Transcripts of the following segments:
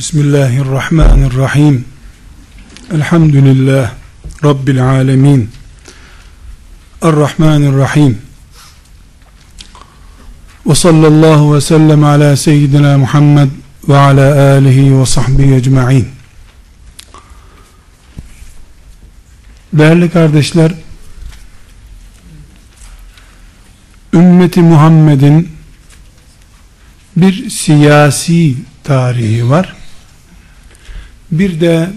Bismillahirrahmanirrahim. Elhamdülillah Rabbil alemin. Errahmanirrahim. Ve sallallahu ve sellem ala seyyidina Muhammed ve ala alihi ve sahbihi ecma'in. Değerli kardeşler, ümmeti Muhammed'in bir siyasi tarihi var. Bir de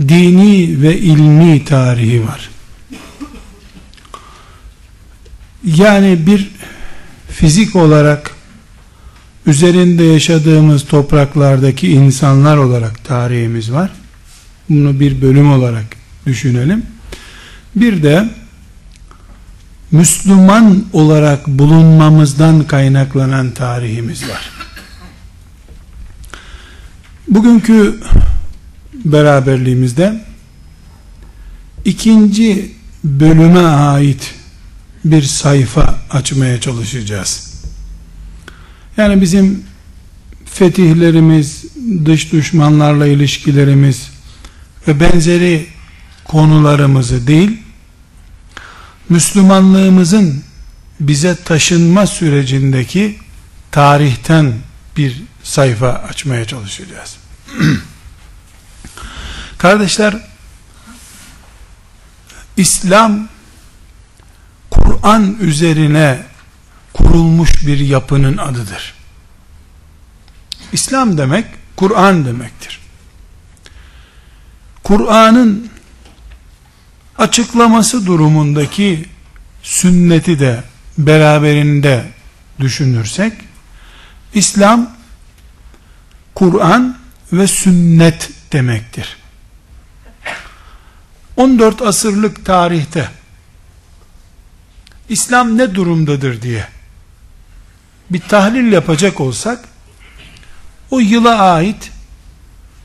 dini ve ilmi tarihi var. Yani bir fizik olarak üzerinde yaşadığımız topraklardaki insanlar olarak tarihimiz var. Bunu bir bölüm olarak düşünelim. Bir de Müslüman olarak bulunmamızdan kaynaklanan tarihimiz var. Bugünkü beraberliğimizde ikinci bölüme ait bir sayfa açmaya çalışacağız. Yani bizim fetihlerimiz, dış düşmanlarla ilişkilerimiz ve benzeri konularımızı değil, Müslümanlığımızın bize taşınma sürecindeki tarihten bir sayfa açmaya çalışacağız. Kardeşler, İslam Kur'an üzerine kurulmuş bir yapının adıdır. İslam demek Kur'an demektir. Kur'an'ın açıklaması durumundaki sünneti de beraberinde düşünürsek İslam Kur'an ve sünnet demektir. 14 asırlık tarihte İslam ne durumdadır diye bir tahlil yapacak olsak o yıla ait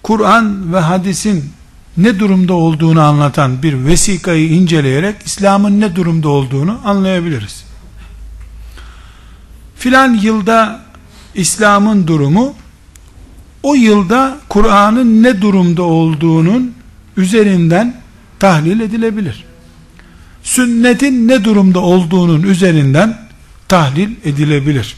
Kur'an ve hadisin ne durumda olduğunu anlatan bir vesikayı inceleyerek İslam'ın ne durumda olduğunu anlayabiliriz. Filan yılda İslam'ın durumu o yılda Kur'an'ın ne durumda olduğunun üzerinden tahlil edilebilir. Sünnetin ne durumda olduğunun üzerinden tahlil edilebilir.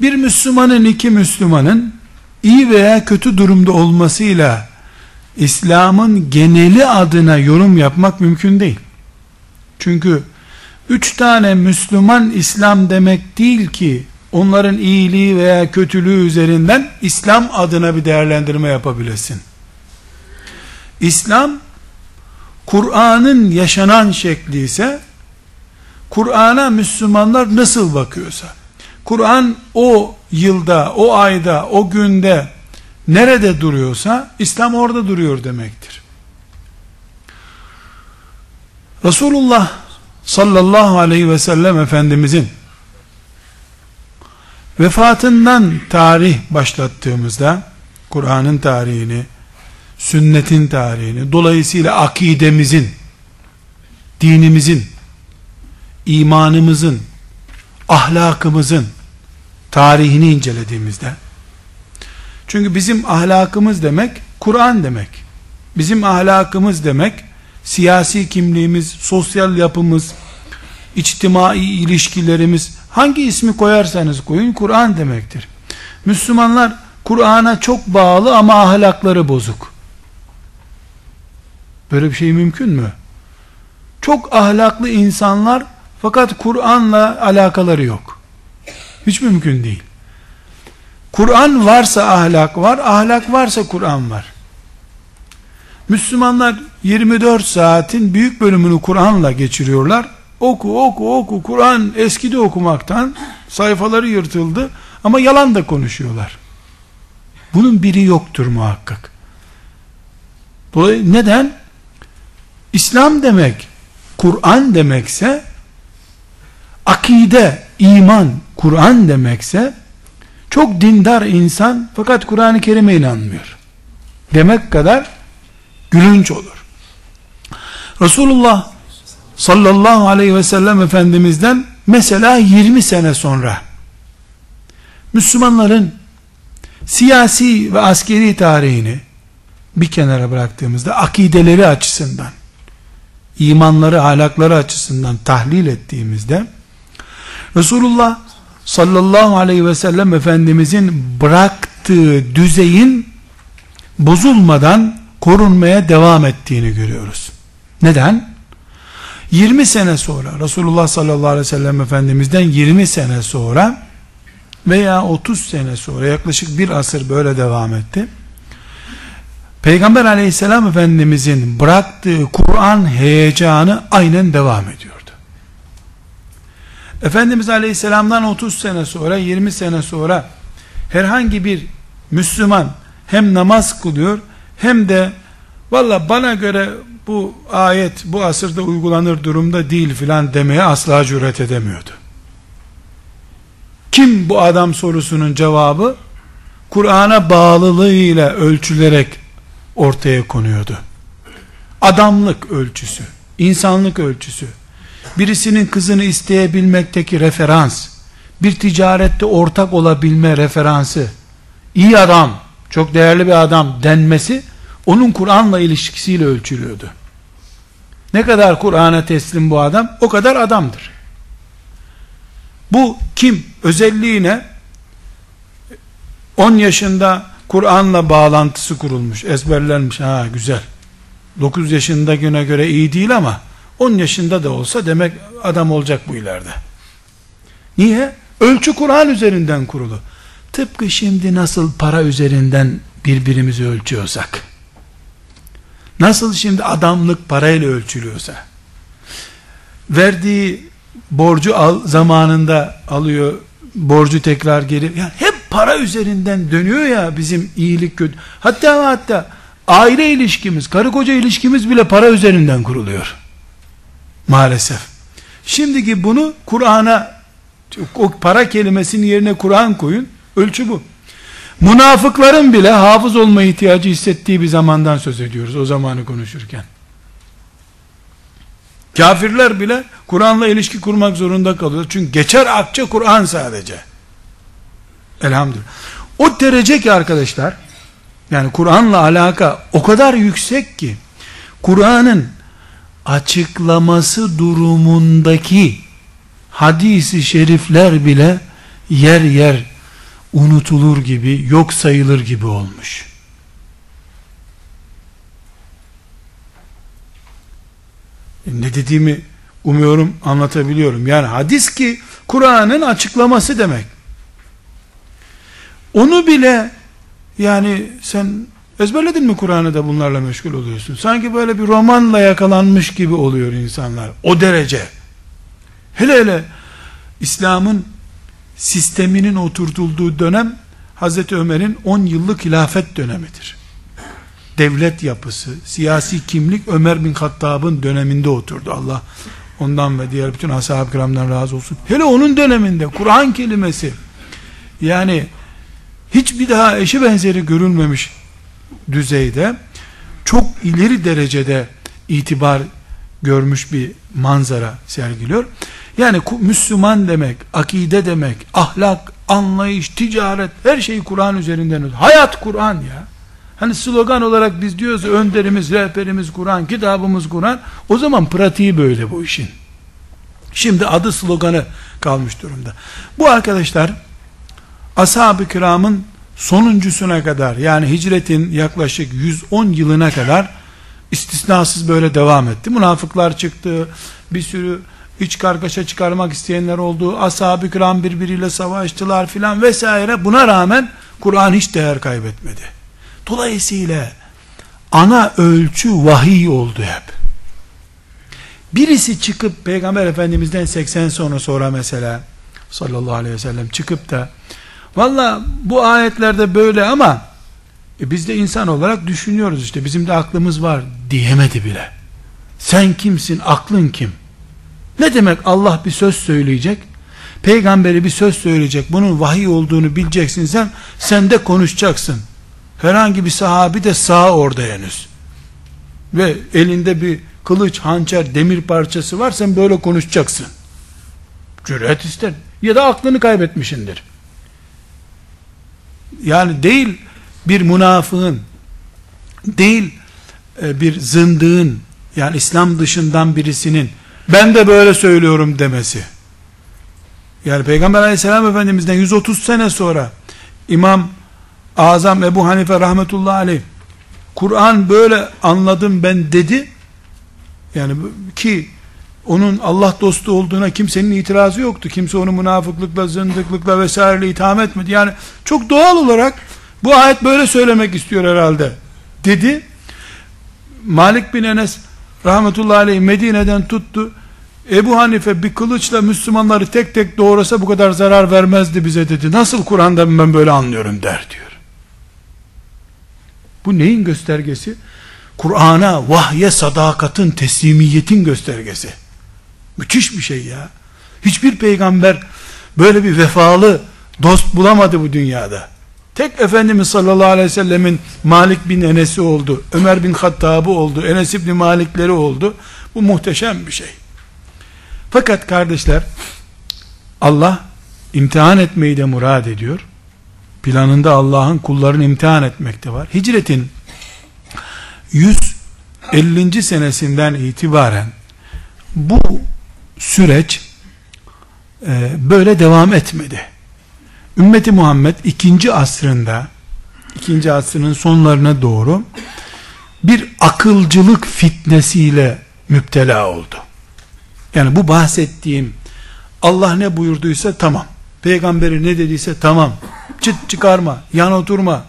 Bir Müslümanın iki Müslümanın iyi veya kötü durumda olmasıyla İslam'ın geneli adına yorum yapmak mümkün değil. Çünkü üç tane Müslüman İslam demek değil ki onların iyiliği veya kötülüğü üzerinden İslam adına bir değerlendirme yapabilesin. İslam Kur'an'ın yaşanan şekli ise Kur'an'a Müslümanlar nasıl bakıyorsa Kur'an o yılda, o ayda, o günde nerede duruyorsa İslam orada duruyor demektir. Resulullah sallallahu aleyhi ve sellem Efendimizin vefatından tarih başlattığımızda Kur'an'ın tarihini, sünnetin tarihini, dolayısıyla akidemizin, dinimizin, imanımızın, ahlakımızın tarihini incelediğimizde çünkü bizim ahlakımız demek Kur'an demek. Bizim ahlakımız demek siyasi kimliğimiz, sosyal yapımız, içtimai ilişkilerimiz hangi ismi koyarsanız koyun Kur'an demektir. Müslümanlar Kur'an'a çok bağlı ama ahlakları bozuk. Böyle bir şey mümkün mü? Çok ahlaklı insanlar fakat Kur'an'la alakaları yok. Hiç mümkün değil. Kur'an varsa ahlak var, ahlak varsa Kur'an var. Müslümanlar 24 saatin büyük bölümünü Kur'an'la geçiriyorlar. Oku oku oku Kur'an eskidi okumaktan sayfaları yırtıldı ama yalan da konuşuyorlar. Bunun biri yoktur muhakkak. Dolayısıyla neden? İslam demek, Kur'an demekse, akide, iman, Kur'an demekse, çok dindar insan fakat Kur'an-ı Kerim'e inanmıyor. Demek kadar gülünç olur. Resulullah sallallahu aleyhi ve sellem Efendimiz'den mesela 20 sene sonra Müslümanların siyasi ve askeri tarihini bir kenara bıraktığımızda akideleri açısından imanları, ahlakları açısından tahlil ettiğimizde Resulullah sallallahu aleyhi ve sellem Efendimizin bıraktığı düzeyin bozulmadan korunmaya devam ettiğini görüyoruz. Neden? 20 sene sonra Resulullah sallallahu aleyhi ve sellem Efendimiz'den 20 sene sonra veya 30 sene sonra yaklaşık bir asır böyle devam etti. Peygamber aleyhisselam efendimizin bıraktığı Kur'an heyecanı aynen devam ediyordu. Efendimiz aleyhisselamdan 30 sene sonra 20 sene sonra herhangi bir Müslüman hem namaz kılıyor hem de valla bana göre bu ayet bu asırda uygulanır durumda değil filan demeye asla cüret edemiyordu. Kim bu adam sorusunun cevabı Kur'an'a bağlılığıyla ölçülerek ortaya konuyordu. Adamlık ölçüsü, insanlık ölçüsü, birisinin kızını isteyebilmekteki referans, bir ticarette ortak olabilme referansı, iyi adam, çok değerli bir adam denmesi, onun Kur'an'la ilişkisiyle ölçülüyordu. Ne kadar Kur'an'a teslim bu adam, o kadar adamdır. Bu kim? Özelliği ne? 10 yaşında Kur'an'la bağlantısı kurulmuş, ezberlenmiş. Ha güzel. 9 yaşında güne göre iyi değil ama 10 yaşında da olsa demek adam olacak bu ileride. Niye? Ölçü Kur'an üzerinden kurulu. Tıpkı şimdi nasıl para üzerinden birbirimizi ölçüyorsak, nasıl şimdi adamlık parayla ölçülüyorsa, verdiği borcu al, zamanında alıyor, borcu tekrar geri, yani hep para üzerinden dönüyor ya bizim iyilik kötü. Hatta hatta aile ilişkimiz, karı koca ilişkimiz bile para üzerinden kuruluyor. Maalesef. Şimdiki bunu Kur'an'a o para kelimesinin yerine Kur'an koyun. Ölçü bu. Münafıkların bile hafız olma ihtiyacı hissettiği bir zamandan söz ediyoruz o zamanı konuşurken. Kafirler bile Kur'an'la ilişki kurmak zorunda kalıyor. Çünkü geçer akçe Kur'an sadece. Elhamdülillah. O derece ki arkadaşlar, yani Kur'an'la alaka o kadar yüksek ki, Kur'an'ın açıklaması durumundaki hadisi şerifler bile yer yer unutulur gibi, yok sayılır gibi olmuş. E, ne dediğimi umuyorum anlatabiliyorum. Yani hadis ki Kur'an'ın açıklaması demek. Onu bile yani sen ezberledin mi Kur'an'ı da bunlarla meşgul oluyorsun. Sanki böyle bir romanla yakalanmış gibi oluyor insanlar. O derece. Hele hele İslam'ın sisteminin oturtulduğu dönem Hazreti Ömer'in 10 yıllık hilafet dönemidir. Devlet yapısı, siyasi kimlik Ömer bin Hattab'ın döneminde oturdu. Allah ondan ve diğer bütün ashab-ı kiramdan razı olsun. Hele onun döneminde Kur'an kelimesi yani hiçbir daha eşi benzeri görülmemiş düzeyde çok ileri derecede itibar görmüş bir manzara sergiliyor. Yani Müslüman demek, akide demek, ahlak, anlayış, ticaret, her şeyi Kur'an üzerinden. Hayat Kur'an ya. Hani slogan olarak biz diyoruz önderimiz, rehberimiz Kur'an, kitabımız Kur'an. O zaman pratiği böyle bu işin. Şimdi adı sloganı kalmış durumda. Bu arkadaşlar ashab-ı kiramın sonuncusuna kadar yani hicretin yaklaşık 110 yılına kadar istisnasız böyle devam etti. Münafıklar çıktı. Bir sürü iç kargaşa çıkarmak isteyenler oldu. Ashab-ı kiram birbiriyle savaştılar filan vesaire. Buna rağmen Kur'an hiç değer kaybetmedi. Dolayısıyla ana ölçü vahiy oldu hep. Birisi çıkıp Peygamber Efendimiz'den 80 sonra sonra mesela sallallahu aleyhi ve sellem çıkıp da valla bu ayetlerde böyle ama e biz de insan olarak düşünüyoruz işte bizim de aklımız var diyemedi bile. Sen kimsin aklın kim? Ne demek Allah bir söz söyleyecek? Peygamberi bir söz söyleyecek. Bunun vahiy olduğunu bileceksin sen. Sen de konuşacaksın. Herhangi bir sahabi de sağ orada henüz. Ve elinde bir kılıç, hançer, demir parçası var. Sen böyle konuşacaksın. Cüret ister. Ya da aklını kaybetmişindir. yani değil bir münafığın değil e, bir zındığın yani İslam dışından birisinin ben de böyle söylüyorum demesi. Yani Peygamber aleyhisselam efendimizden 130 sene sonra İmam Azam Ebu Hanife rahmetullahi aleyh Kur'an böyle anladım ben dedi. Yani ki onun Allah dostu olduğuna kimsenin itirazı yoktu. Kimse onu münafıklıkla, zındıklıkla vesaireyle itham etmedi. Yani çok doğal olarak bu ayet böyle söylemek istiyor herhalde dedi. Malik bin Enes rahmetullahi aleyh Medine'den tuttu. Ebu Hanife bir kılıçla Müslümanları tek tek doğrasa bu kadar zarar vermezdi bize dedi. Nasıl Kur'an'da ben böyle anlıyorum der diyor. Bu neyin göstergesi? Kur'an'a, vahye sadakatın, teslimiyetin göstergesi. Müthiş bir şey ya. Hiçbir peygamber böyle bir vefalı dost bulamadı bu dünyada. Tek Efendimiz sallallahu aleyhi ve sellemin Malik bin Enes'i oldu, Ömer bin Hattab'ı oldu, Enes ibn Malikleri oldu. Bu muhteşem bir şey. Fakat kardeşler, Allah imtihan etmeyi de murad ediyor. Planında Allah'ın kullarını imtihan etmekte var. Hicretin 150. senesinden itibaren bu süreç e, böyle devam etmedi. Ümmeti Muhammed ikinci asrında ikinci asrının sonlarına doğru bir akılcılık fitnesiyle müptela oldu. Yani bu bahsettiğim Allah ne buyurduysa tamam. Peygamberi ne dediyse tamam. Çıt çıkarma, yan oturma.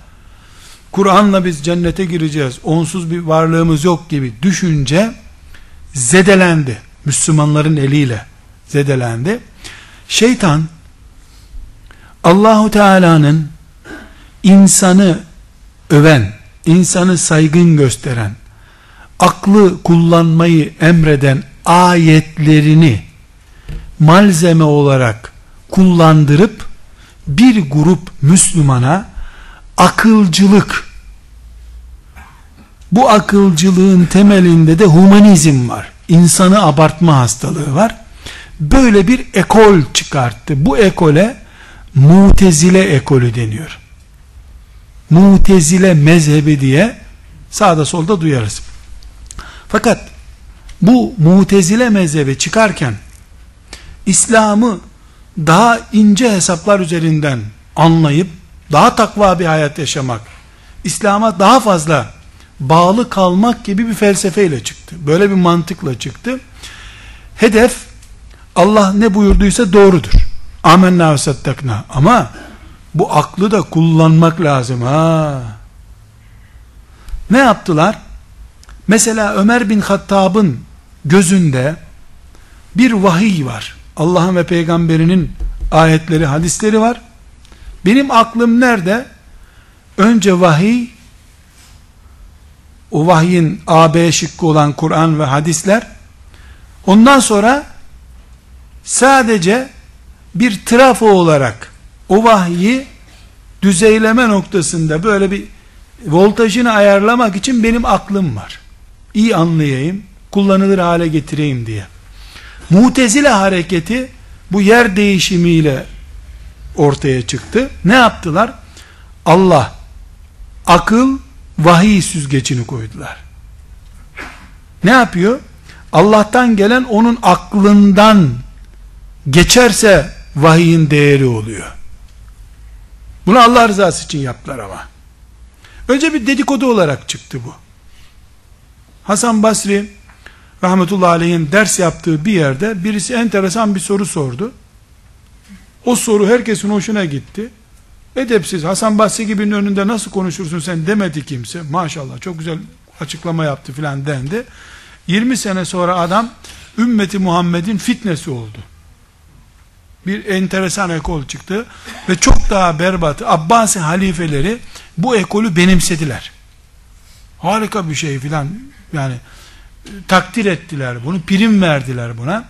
Kur'an'la biz cennete gireceğiz. Onsuz bir varlığımız yok gibi düşünce zedelendi. Müslümanların eliyle zedelendi. Şeytan Allahu Teala'nın insanı öven, insanı saygın gösteren, aklı kullanmayı emreden ayetlerini malzeme olarak kullandırıp bir grup Müslümana akılcılık bu akılcılığın temelinde de humanizm var. İnsanı abartma hastalığı var. Böyle bir ekol çıkarttı. Bu ekole Mutezile ekolü deniyor. Mutezile mezhebi diye sağda solda duyarız. Fakat bu mutezile mezhebi çıkarken İslam'ı daha ince hesaplar üzerinden anlayıp daha takva bir hayat yaşamak, İslam'a daha fazla bağlı kalmak gibi bir felsefeyle çıktı. Böyle bir mantıkla çıktı. Hedef Allah ne buyurduysa doğrudur. Amenna ve sattakna. Ama bu aklı da kullanmak lazım ha. Ne yaptılar? Mesela Ömer bin Hattab'ın gözünde bir vahiy var. Allah'ın ve peygamberinin ayetleri, hadisleri var. Benim aklım nerede? Önce vahiy, o vahyin AB şıkkı olan Kur'an ve hadisler, ondan sonra sadece bir trafo olarak o vahyi düzeyleme noktasında böyle bir voltajını ayarlamak için benim aklım var. İyi anlayayım, kullanılır hale getireyim diye. Mutezile hareketi bu yer değişimiyle ortaya çıktı. Ne yaptılar? Allah akıl vahiy süzgecini koydular. Ne yapıyor? Allah'tan gelen onun aklından geçerse vahiyin değeri oluyor. Bunu Allah rızası için yaptılar ama. Önce bir dedikodu olarak çıktı bu. Hasan Basri rahmetullahi aleyhin ders yaptığı bir yerde birisi enteresan bir soru sordu. O soru herkesin hoşuna gitti. Edepsiz Hasan Basri gibinin önünde nasıl konuşursun sen demedi kimse. Maşallah çok güzel açıklama yaptı filan dendi. 20 sene sonra adam ümmeti Muhammed'in fitnesi oldu. Bir enteresan ekol çıktı ve çok daha berbat Abbasi halifeleri bu ekolü benimsediler. Harika bir şey filan yani takdir ettiler bunu, prim verdiler buna.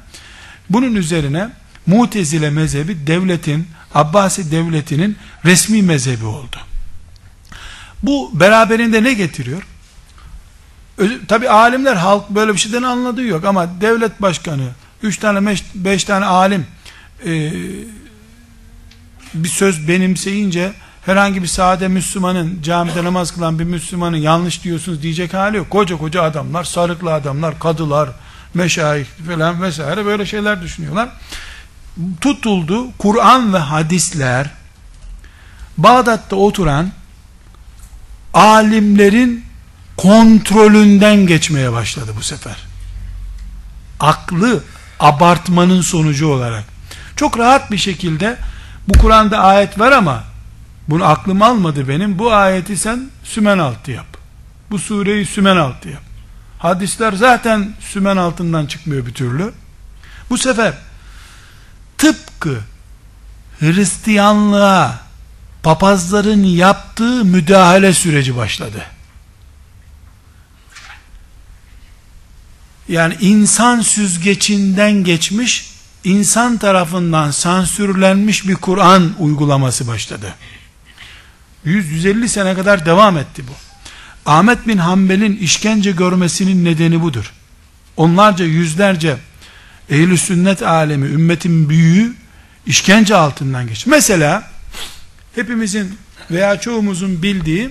Bunun üzerine Mutezile mezhebi devletin, Abbasi devletinin resmi mezhebi oldu. Bu beraberinde ne getiriyor? Tabi alimler halk böyle bir şeyden anladığı yok ama devlet başkanı, üç tane beş tane alim e, bir söz benimseyince herhangi bir sade Müslümanın, camide namaz kılan bir Müslümanın yanlış diyorsunuz diyecek hali yok. Koca koca adamlar, sarıklı adamlar, kadılar, meşayih falan vesaire böyle şeyler düşünüyorlar. Tutuldu Kur'an ve hadisler Bağdat'ta oturan alimlerin kontrolünden geçmeye başladı bu sefer. Aklı abartmanın sonucu olarak. Çok rahat bir şekilde bu Kur'an'da ayet var ama bunu aklım almadı benim. Bu ayeti sen sümen altı yap. Bu sureyi sümen altı yap. Hadisler zaten sümen altından çıkmıyor bir türlü. Bu sefer tıpkı Hristiyanlığa papazların yaptığı müdahale süreci başladı. Yani insan süzgecinden geçmiş, insan tarafından sansürlenmiş bir Kur'an uygulaması başladı. 100-150 sene kadar devam etti bu. Ahmet bin Hanbel'in işkence görmesinin nedeni budur. Onlarca yüzlerce ehl sünnet alemi, ümmetin büyüğü işkence altından geçti. Mesela hepimizin veya çoğumuzun bildiği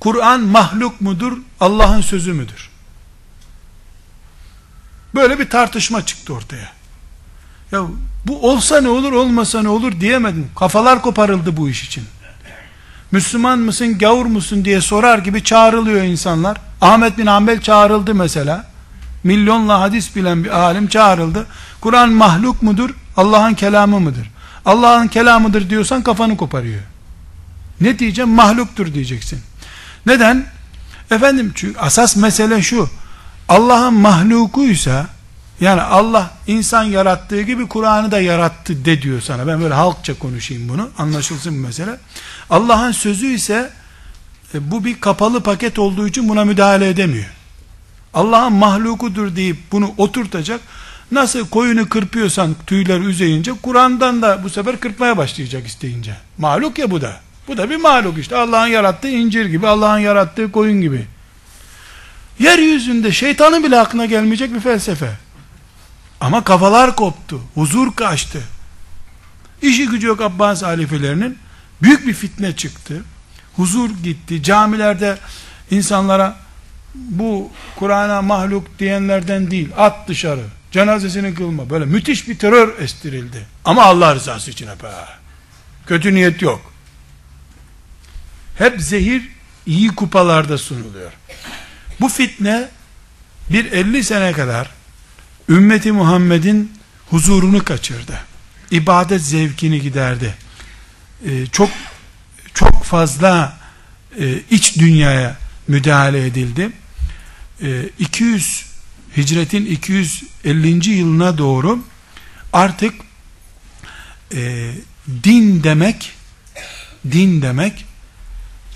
Kur'an mahluk mudur, Allah'ın sözü müdür? Böyle bir tartışma çıktı ortaya. Ya bu olsa ne olur, olmasa ne olur diyemedim. Kafalar koparıldı bu iş için. Müslüman mısın, gavur musun diye sorar gibi çağrılıyor insanlar. Ahmet bin Hanbel çağrıldı mesela. Milyonla hadis bilen bir alim çağrıldı. Kur'an mahluk mudur, Allah'ın kelamı mıdır? Allah'ın kelamıdır diyorsan kafanı koparıyor. Ne diyeceğim? Mahluktur diyeceksin. Neden? Efendim çünkü asas mesele şu. Allah'ın mahlukuysa yani Allah insan yarattığı gibi Kur'an'ı da yarattı de diyor sana. Ben böyle halkça konuşayım bunu. Anlaşılsın bu mesele. Allah'ın sözü ise e, bu bir kapalı paket olduğu için buna müdahale edemiyor. Allah'ın mahlukudur deyip bunu oturtacak. Nasıl koyunu kırpıyorsan tüyler üzeyince Kur'an'dan da bu sefer kırpmaya başlayacak isteyince. Mahluk ya bu da. Bu da bir mahluk işte. Allah'ın yarattığı incir gibi, Allah'ın yarattığı koyun gibi. Yeryüzünde şeytanın bile aklına gelmeyecek bir felsefe. Ama kafalar koptu. Huzur kaçtı. İşi gücü yok Abbas halifelerinin. Büyük bir fitne çıktı. Huzur gitti. Camilerde insanlara bu Kur'an'a mahluk diyenlerden değil at dışarı cenazesini kılma böyle müthiş bir terör estirildi ama Allah rızası için hep kötü niyet yok hep zehir iyi kupalarda sunuluyor bu fitne bir 50 sene kadar ümmeti Muhammed'in huzurunu kaçırdı ibadet zevkini giderdi ee, çok çok fazla e, iç dünyaya müdahale edildi 200 ee, hicretin 250. yılına doğru artık e, din demek din demek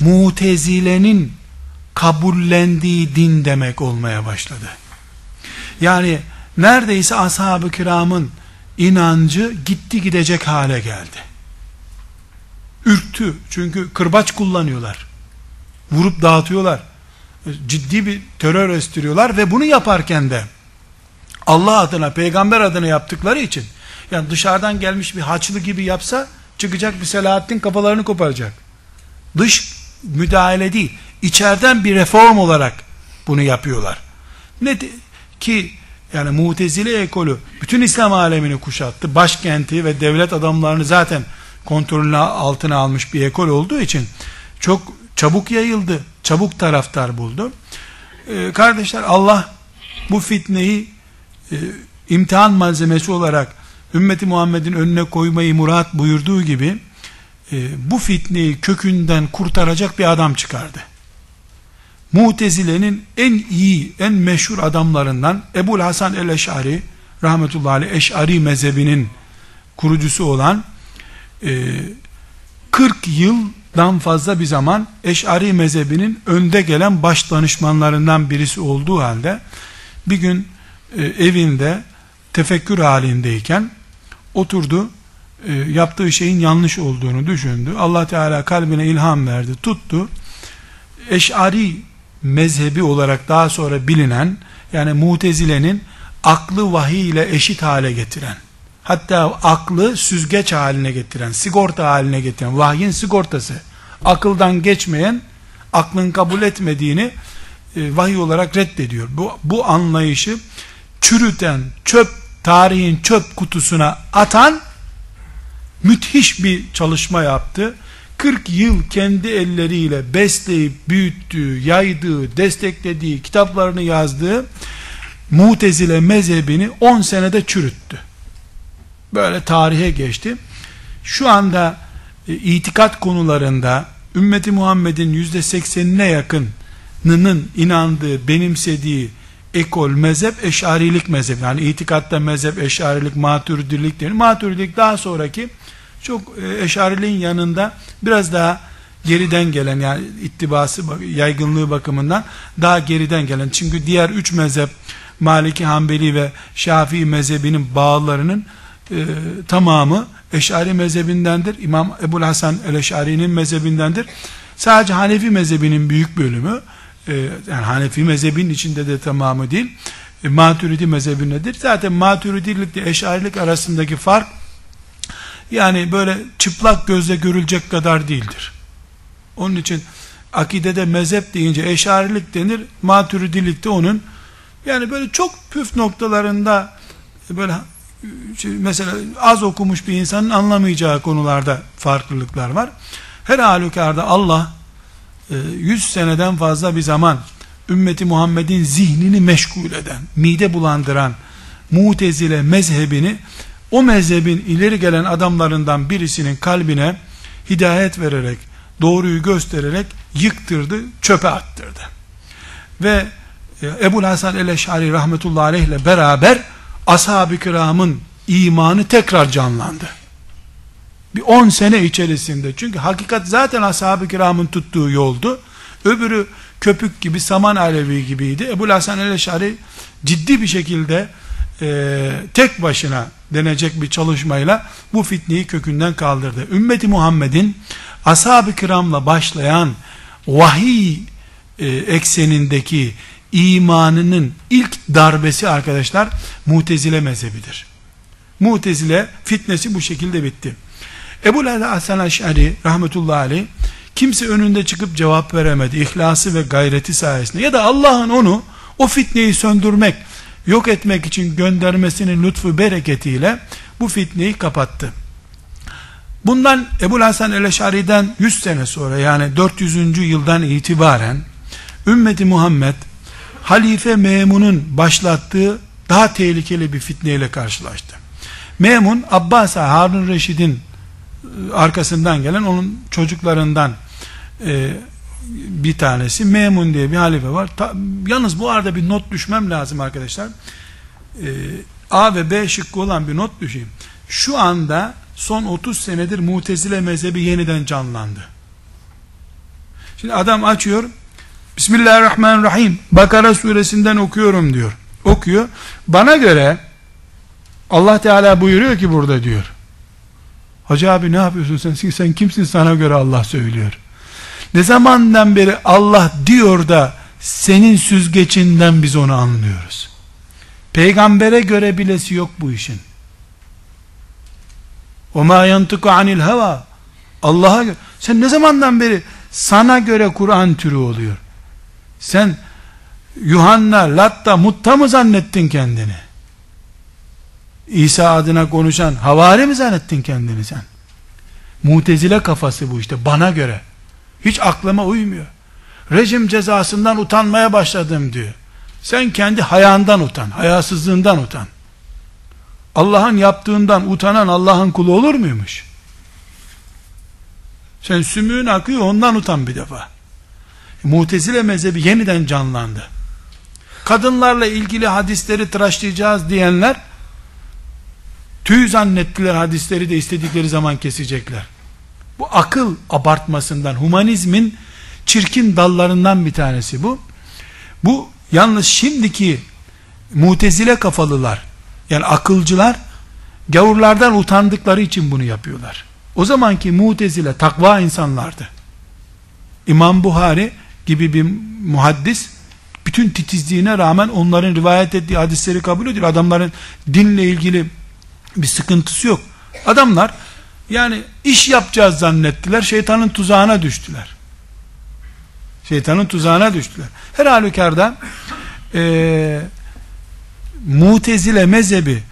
mutezilenin kabullendiği din demek olmaya başladı. Yani neredeyse ashab-ı kiramın inancı gitti gidecek hale geldi. Ürktü. Çünkü kırbaç kullanıyorlar. Vurup dağıtıyorlar ciddi bir terör estiriyorlar ve bunu yaparken de Allah adına, peygamber adına yaptıkları için yani dışarıdan gelmiş bir haçlı gibi yapsa çıkacak bir Selahattin kafalarını koparacak. Dış müdahale değil, içeriden bir reform olarak bunu yapıyorlar. Ne ki yani Mutezile ekolü bütün İslam alemini kuşattı. Başkenti ve devlet adamlarını zaten kontrolüne altına almış bir ekol olduğu için çok çabuk yayıldı, çabuk taraftar buldu. Ee, kardeşler Allah bu fitneyi e, imtihan malzemesi olarak ümmeti Muhammed'in önüne koymayı murat buyurduğu gibi e, bu fitneyi kökünden kurtaracak bir adam çıkardı. Mutezile'nin en iyi, en meşhur adamlarından Ebul Hasan el-Eş'ari rahmetullahi aleyh Eş'ari mezhebinin kurucusu olan e, 40 yıl dan fazla bir zaman Eş'ari mezhebinin önde gelen baş danışmanlarından birisi olduğu halde bir gün e, evinde tefekkür halindeyken oturdu e, yaptığı şeyin yanlış olduğunu düşündü. Allah Teala kalbine ilham verdi, tuttu. Eş'ari mezhebi olarak daha sonra bilinen yani Mutezile'nin aklı vahiy ile eşit hale getiren hatta aklı süzgeç haline getiren, sigorta haline getiren, vahyin sigortası, akıldan geçmeyen, aklın kabul etmediğini e, vahiy olarak reddediyor. Bu, bu anlayışı çürüten, çöp, tarihin çöp kutusuna atan müthiş bir çalışma yaptı. 40 yıl kendi elleriyle besleyip büyüttüğü, yaydığı, desteklediği, kitaplarını yazdığı Mutezile mezhebini 10 senede çürüttü. Böyle tarihe geçti. Şu anda e, itikat konularında ümmeti Muhammed'in yüzde seksenine yakınının inandığı, benimsediği ekol, mezhep, eşarilik mezhep. Yani itikatta mezhep, eşarilik, maturidilik denir. Maturidilik daha sonraki çok e, eşariliğin yanında biraz daha geriden gelen yani ittibası yaygınlığı bakımından daha geriden gelen çünkü diğer üç mezhep Maliki, Hanbeli ve Şafii mezhebinin bağlarının e, tamamı Eşari mezhebindendir. İmam Ebul Hasan el-Eşari'nin mezhebindendir. Sadece Hanefi mezhebinin büyük bölümü e, yani Hanefi mezhebinin içinde de tamamı değil e, Maturidi mezhebindedir. Zaten Maturidilik Eşarilik arasındaki fark yani böyle çıplak gözle görülecek kadar değildir. Onun için akidede mezhep deyince eşarilik denir, maturidilik de onun yani böyle çok püf noktalarında böyle şey, mesela az okumuş bir insanın anlamayacağı konularda farklılıklar var. Her halükarda Allah 100 e, seneden fazla bir zaman ümmeti Muhammed'in zihnini meşgul eden, mide bulandıran mutezile mezhebini o mezhebin ileri gelen adamlarından birisinin kalbine hidayet vererek, doğruyu göstererek yıktırdı, çöpe attırdı. Ve e, Ebu Hasan el-Eş'ari rahmetullahi aleyh ile beraber ashab-ı kiramın imanı tekrar canlandı. Bir 10 sene içerisinde. Çünkü hakikat zaten ashab-ı kiramın tuttuğu yoldu. Öbürü köpük gibi, saman alevi gibiydi. Ebu Hasan el-Eş'ari ciddi bir şekilde e, tek başına denecek bir çalışmayla bu fitneyi kökünden kaldırdı. Ümmeti Muhammed'in ashab-ı kiramla başlayan vahiy e, eksenindeki imanının ilk darbesi arkadaşlar mutezile mezhebidir. Mutezile fitnesi bu şekilde bitti. Ebu Lala Hasan Aş'ari rahmetullahi aleyh kimse önünde çıkıp cevap veremedi. İhlası ve gayreti sayesinde ya da Allah'ın onu o fitneyi söndürmek yok etmek için göndermesinin lütfu bereketiyle bu fitneyi kapattı. Bundan Ebu Hasan el-Eşari'den 100 sene sonra yani 400. yıldan itibaren ümmeti Muhammed Halife Memun'un başlattığı daha tehlikeli bir fitneyle karşılaştı. Memun Abbas Harun Reşid'in e, arkasından gelen onun çocuklarından e, bir tanesi Memun diye bir halife var. Ta, yalnız bu arada bir not düşmem lazım arkadaşlar. E, A ve B şıkkı olan bir not düşeyim. Şu anda son 30 senedir mutezile mezhebi yeniden canlandı. Şimdi adam açıyor Bismillahirrahmanirrahim Bakara suresinden okuyorum diyor. Okuyor. Bana göre Allah Teala buyuruyor ki burada diyor. Hacı abi ne yapıyorsun sen? Sen kimsin sana göre Allah söylüyor. Ne zamandan beri Allah diyor da senin süzgecinden biz onu anlıyoruz. Peygambere göre bilesi yok bu işin. O ma yantıku anil hava. Allah'a. Sen ne zamandan beri sana göre Kur'an türü oluyor? Sen Yuhanna, Latta, Mutta mı zannettin kendini? İsa adına konuşan havari mi zannettin kendini sen? Mutezile kafası bu işte bana göre. Hiç aklıma uymuyor. Rejim cezasından utanmaya başladım diyor. Sen kendi hayandan utan, hayasızlığından utan. Allah'ın yaptığından utanan Allah'ın kulu olur muymuş? Sen sümüğün akıyor ondan utan bir defa. Mutezile mezhebi yeniden canlandı. Kadınlarla ilgili hadisleri tıraşlayacağız diyenler tüy zannettiler hadisleri de istedikleri zaman kesecekler. Bu akıl abartmasından, humanizmin çirkin dallarından bir tanesi bu. Bu yalnız şimdiki mutezile kafalılar, yani akılcılar, gavurlardan utandıkları için bunu yapıyorlar. O zamanki mutezile takva insanlardı. İmam Buhari gibi bir muhaddis bütün titizliğine rağmen onların rivayet ettiği hadisleri kabul ediyor. Adamların dinle ilgili Bir sıkıntısı yok. Adamlar yani iş yapacağız zannettiler. Şeytanın tuzağına düştüler. Şeytanın tuzağına düştüler. Her halükarda e, mutezile mezhebi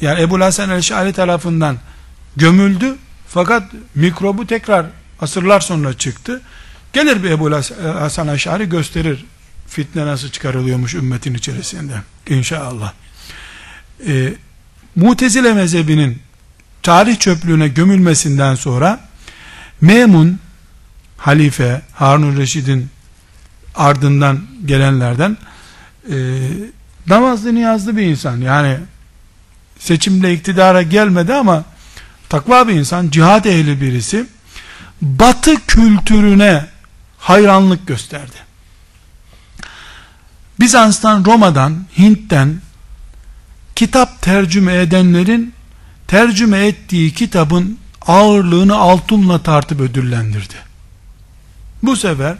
yani Ebu Hasan el-Şari tarafından gömüldü fakat mikrobu tekrar asırlar sonra çıktı. Gelir bir Ebu Hasan el-Şari gösterir fitne nasıl çıkarılıyormuş ümmetin içerisinde inşallah. E, Mutezile mezhebinin tarih çöplüğüne gömülmesinden sonra Memun halife Harun Reşid'in ardından gelenlerden e, namazlı niyazlı bir insan. Yani seçimle iktidara gelmedi ama takva bir insan cihad ehli birisi batı kültürüne hayranlık gösterdi. Bizans'tan Roma'dan Hint'ten kitap tercüme edenlerin tercüme ettiği kitabın ağırlığını altınla tartıp ödüllendirdi. Bu sefer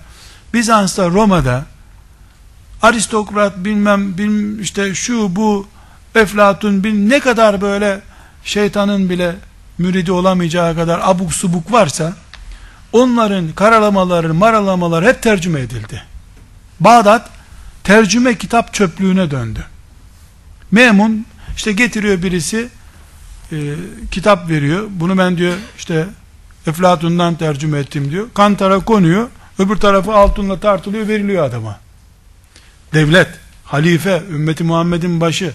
Bizans'ta Roma'da aristokrat bilmem, bilmem işte şu bu Eflatun bin ne kadar böyle şeytanın bile müridi olamayacağı kadar abuk subuk varsa onların karalamaları, maralamaları hep tercüme edildi. Bağdat tercüme kitap çöplüğüne döndü. Memun işte getiriyor birisi e, kitap veriyor. Bunu ben diyor işte Eflatun'dan tercüme ettim diyor. Kantara konuyor. Öbür tarafı altınla tartılıyor veriliyor adama. Devlet, halife, ümmeti Muhammed'in başı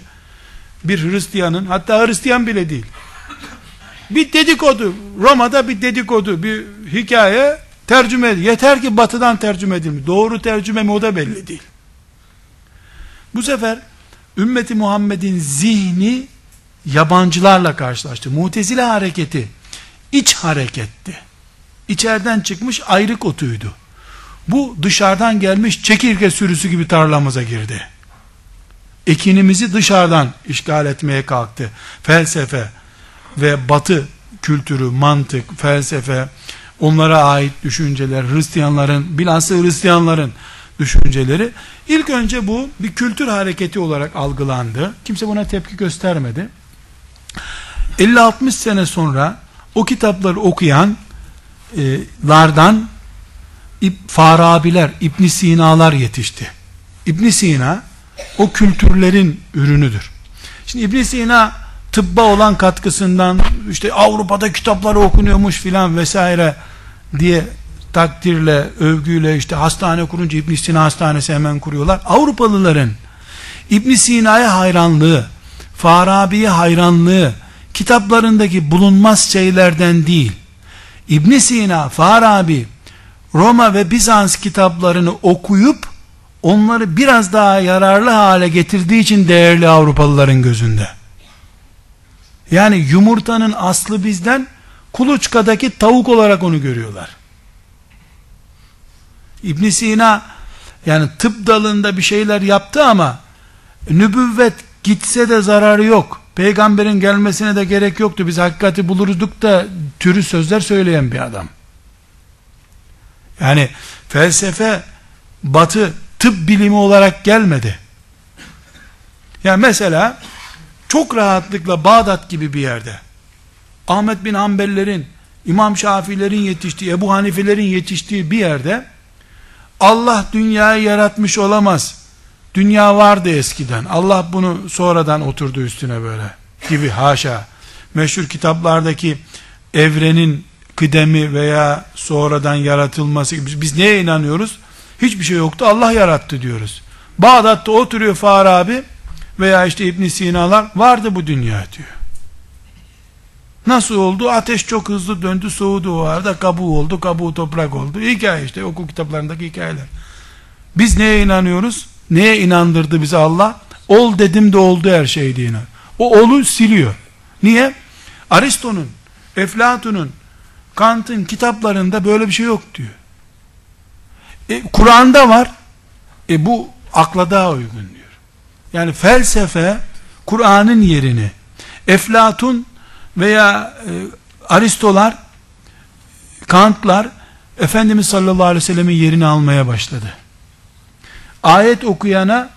bir Hristiyanın hatta Hristiyan bile değil. Bir dedikodu, Roma'da bir dedikodu, bir hikaye tercüme edildi. Yeter ki batıdan tercüme edilmiş. Doğru tercüme mi o da belli değil. Bu sefer ümmeti Muhammed'in zihni yabancılarla karşılaştı. Mutezile hareketi iç hareketti. İçeriden çıkmış ayrık otuydu. Bu dışarıdan gelmiş çekirge sürüsü gibi tarlamıza girdi. Ekinimizi dışarıdan işgal etmeye kalktı. Felsefe ve batı kültürü, mantık, felsefe, onlara ait düşünceler, Hristiyanların, bilhassa Hristiyanların düşünceleri ilk önce bu bir kültür hareketi olarak algılandı. Kimse buna tepki göstermedi. 50-60 sene sonra o kitapları okuyanlardan Farabiler, İbn Sina'lar yetişti. İbn Sina o kültürlerin ürünüdür. Şimdi İbn Sina tıbba olan katkısından işte Avrupa'da kitapları okunuyormuş filan vesaire diye takdirle, övgüyle işte hastane kurunca İbn Sina hastanesi hemen kuruyorlar. Avrupalıların İbn Sina'ya hayranlığı, Farabi'ye hayranlığı kitaplarındaki bulunmaz şeylerden değil. İbn Sina, Farabi, Roma ve Bizans kitaplarını okuyup onları biraz daha yararlı hale getirdiği için değerli Avrupalıların gözünde. Yani yumurtanın aslı bizden kuluçkadaki tavuk olarak onu görüyorlar. İbn Sina yani tıp dalında bir şeyler yaptı ama nübüvvet gitse de zararı yok. Peygamberin gelmesine de gerek yoktu. Biz hakikati bulurduk da türü sözler söyleyen bir adam. Yani felsefe batı tıp bilimi olarak gelmedi. Yani mesela çok rahatlıkla Bağdat gibi bir yerde Ahmet bin Hanbellerin, İmam Şafiilerin yetiştiği, Ebu Hanifelerin yetiştiği bir yerde Allah dünyayı yaratmış olamaz. Dünya vardı eskiden. Allah bunu sonradan oturdu üstüne böyle gibi haşa. Meşhur kitaplardaki evrenin kıdemi veya sonradan yaratılması gibi. Biz neye inanıyoruz? Hiçbir şey yoktu. Allah yarattı diyoruz. Bağdat'ta oturuyor Farabi veya işte İbn Sina'lar vardı bu dünya diyor. Nasıl oldu? Ateş çok hızlı döndü, soğudu o arada, kabuğu oldu, kabuğu toprak oldu. Hikaye işte, okul kitaplarındaki hikayeler. Biz neye inanıyoruz? Neye inandırdı bizi Allah? Ol dedim de oldu her şey diye. O olu siliyor. Niye? Aristo'nun, Eflatun'un, Kant'ın kitaplarında böyle bir şey yok diyor. E, Kur'an'da var. E bu akla daha uygun diyor. Yani felsefe Kur'an'ın yerini Eflatun veya e, Aristolar Kantlar Efendimiz sallallahu aleyhi ve sellemin yerini almaya başladı. Ayet okuyana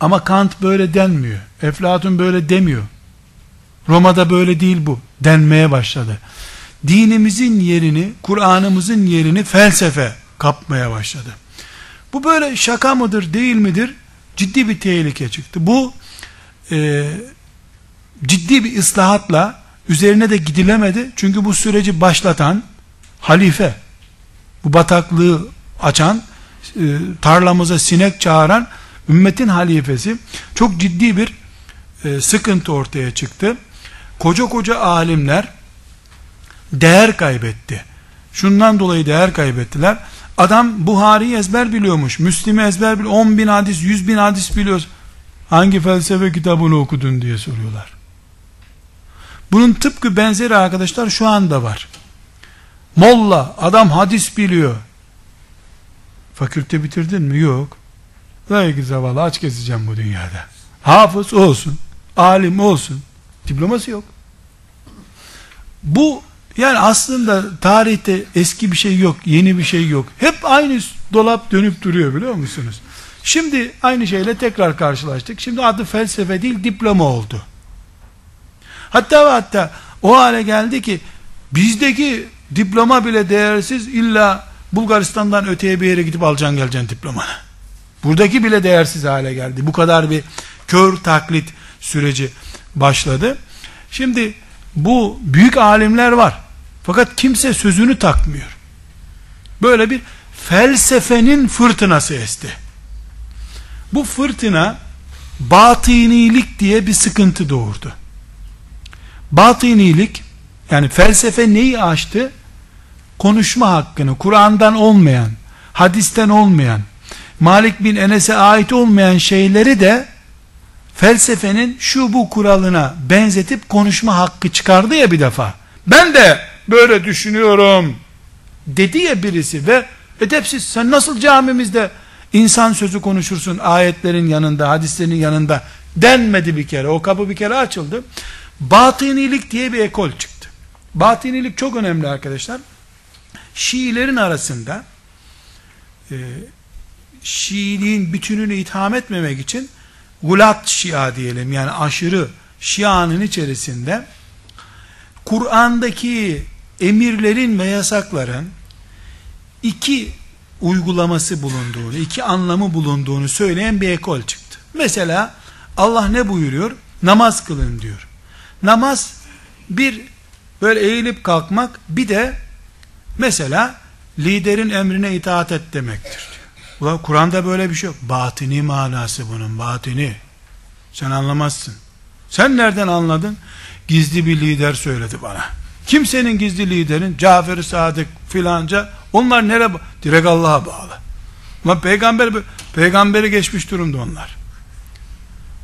ama Kant böyle denmiyor. Eflatun böyle demiyor. Roma'da böyle değil bu denmeye başladı. Dinimizin yerini, Kur'an'ımızın yerini felsefe kapmaya başladı. Bu böyle şaka mıdır değil midir? Ciddi bir tehlike çıktı. Bu e, ciddi bir ıslahatla üzerine de gidilemedi. Çünkü bu süreci başlatan halife, bu bataklığı açan, tarlamıza sinek çağıran ümmetin halifesi çok ciddi bir e, sıkıntı ortaya çıktı. Koca koca alimler değer kaybetti. Şundan dolayı değer kaybettiler. Adam Buhari'yi ezber biliyormuş. Müslim'i ezber biliyor. 10 bin hadis, 100 bin hadis biliyoruz. Hangi felsefe kitabını okudun diye soruyorlar. Bunun tıpkı benzeri arkadaşlar şu anda var. Molla, adam hadis biliyor. Fakülte bitirdin mi? Yok. Belki zavallı aç keseceğim bu dünyada. Hafız olsun, alim olsun. Diploması yok. Bu yani aslında tarihte eski bir şey yok, yeni bir şey yok. Hep aynı dolap dönüp duruyor biliyor musunuz? Şimdi aynı şeyle tekrar karşılaştık. Şimdi adı felsefe değil diploma oldu. Hatta hatta o hale geldi ki bizdeki diploma bile değersiz illa Bulgaristan'dan öteye bir yere gidip alacaksın geleceksin diplomanı. Buradaki bile değersiz hale geldi. Bu kadar bir kör taklit süreci başladı. Şimdi bu büyük alimler var. Fakat kimse sözünü takmıyor. Böyle bir felsefenin fırtınası esti. Bu fırtına batınilik diye bir sıkıntı doğurdu. Batınilik yani felsefe neyi açtı? Konuşma hakkını Kur'an'dan olmayan, hadisten olmayan, Malik bin Enes'e ait olmayan şeyleri de felsefenin şu bu kuralına benzetip konuşma hakkı çıkardı ya bir defa. Ben de böyle düşünüyorum dedi ya birisi ve edepsiz sen nasıl camimizde insan sözü konuşursun ayetlerin yanında hadislerin yanında denmedi bir kere. O kapı bir kere açıldı. Batınilik diye bir ekol çıktı. Batınilik çok önemli arkadaşlar Şiilerin arasında e, Şiiliğin bütününü itham etmemek için gulat şia diyelim yani aşırı şianın içerisinde Kur'an'daki emirlerin ve yasakların iki uygulaması bulunduğunu, iki anlamı bulunduğunu söyleyen bir ekol çıktı. Mesela Allah ne buyuruyor? Namaz kılın diyor. Namaz bir böyle eğilip kalkmak bir de mesela liderin emrine itaat et demektir. Ulan Kur'an'da böyle bir şey yok. Batini manası bunun batini. Sen anlamazsın. Sen nereden anladın? Gizli bir lider söyledi bana. Kimsenin gizli liderin? Cafer-i Sadık filanca. Onlar nere? Direkt Allah'a bağlı. Ama peygamber peygamberi geçmiş durumda onlar.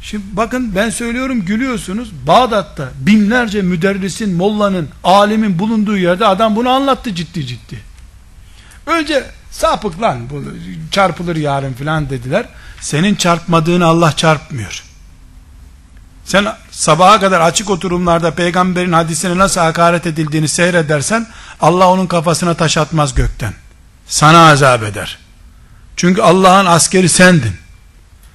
Şimdi bakın ben söylüyorum gülüyorsunuz. Bağdat'ta binlerce müderrisin, mollanın, alimin bulunduğu yerde adam bunu anlattı ciddi ciddi. Önce sapık lan çarpılır yarın filan dediler. Senin çarpmadığını Allah çarpmıyor. Sen sabaha kadar açık oturumlarda peygamberin hadisine nasıl hakaret edildiğini seyredersen Allah onun kafasına taş atmaz gökten. Sana azap eder. Çünkü Allah'ın askeri sendin.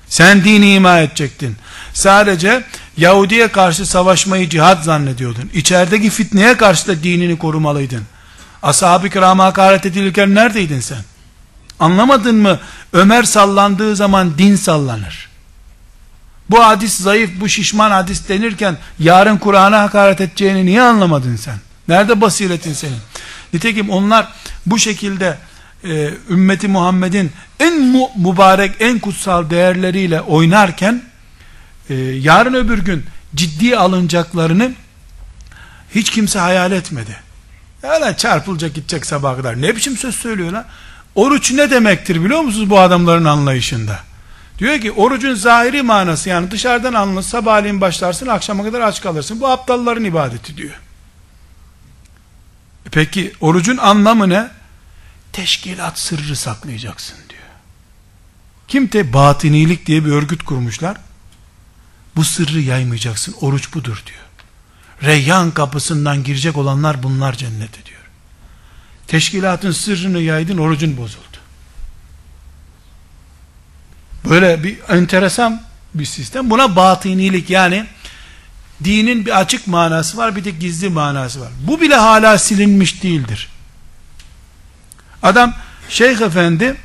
Sen dini ima edecektin. Sadece Yahudi'ye karşı savaşmayı cihat zannediyordun. İçerideki fitneye karşı da dinini korumalıydın. Ashab-ı kirama hakaret edilirken neredeydin sen? Anlamadın mı? Ömer sallandığı zaman din sallanır. Bu hadis zayıf, bu şişman hadis denirken yarın Kur'an'a hakaret edeceğini niye anlamadın sen? Nerede basiretin senin? Nitekim onlar bu şekilde e, ümmeti Muhammed'in en mu mübarek, en kutsal değerleriyle oynarken e, yarın öbür gün ciddi alınacaklarını hiç kimse hayal etmedi. Yani çarpılacak gidecek sabah kadar. Ne biçim söz söylüyor lan? Oruç ne demektir biliyor musunuz bu adamların anlayışında? Diyor ki orucun zahiri manası yani dışarıdan anlı sabahleyin başlarsın akşama kadar aç kalırsın. Bu aptalların ibadeti diyor. E peki orucun anlamı ne? Teşkilat sırrı saklayacaksın diyor. Kim de batinilik diye bir örgüt kurmuşlar. Bu sırrı yaymayacaksın. Oruç budur diyor. Reyyan kapısından girecek olanlar bunlar cennete diyor. Teşkilatın sırrını yaydın orucun bozuldu. Böyle bir enteresan bir sistem. Buna batınilik yani Dinin bir açık manası var, bir de gizli manası var. Bu bile hala silinmiş değildir. Adam Şeyh Efendi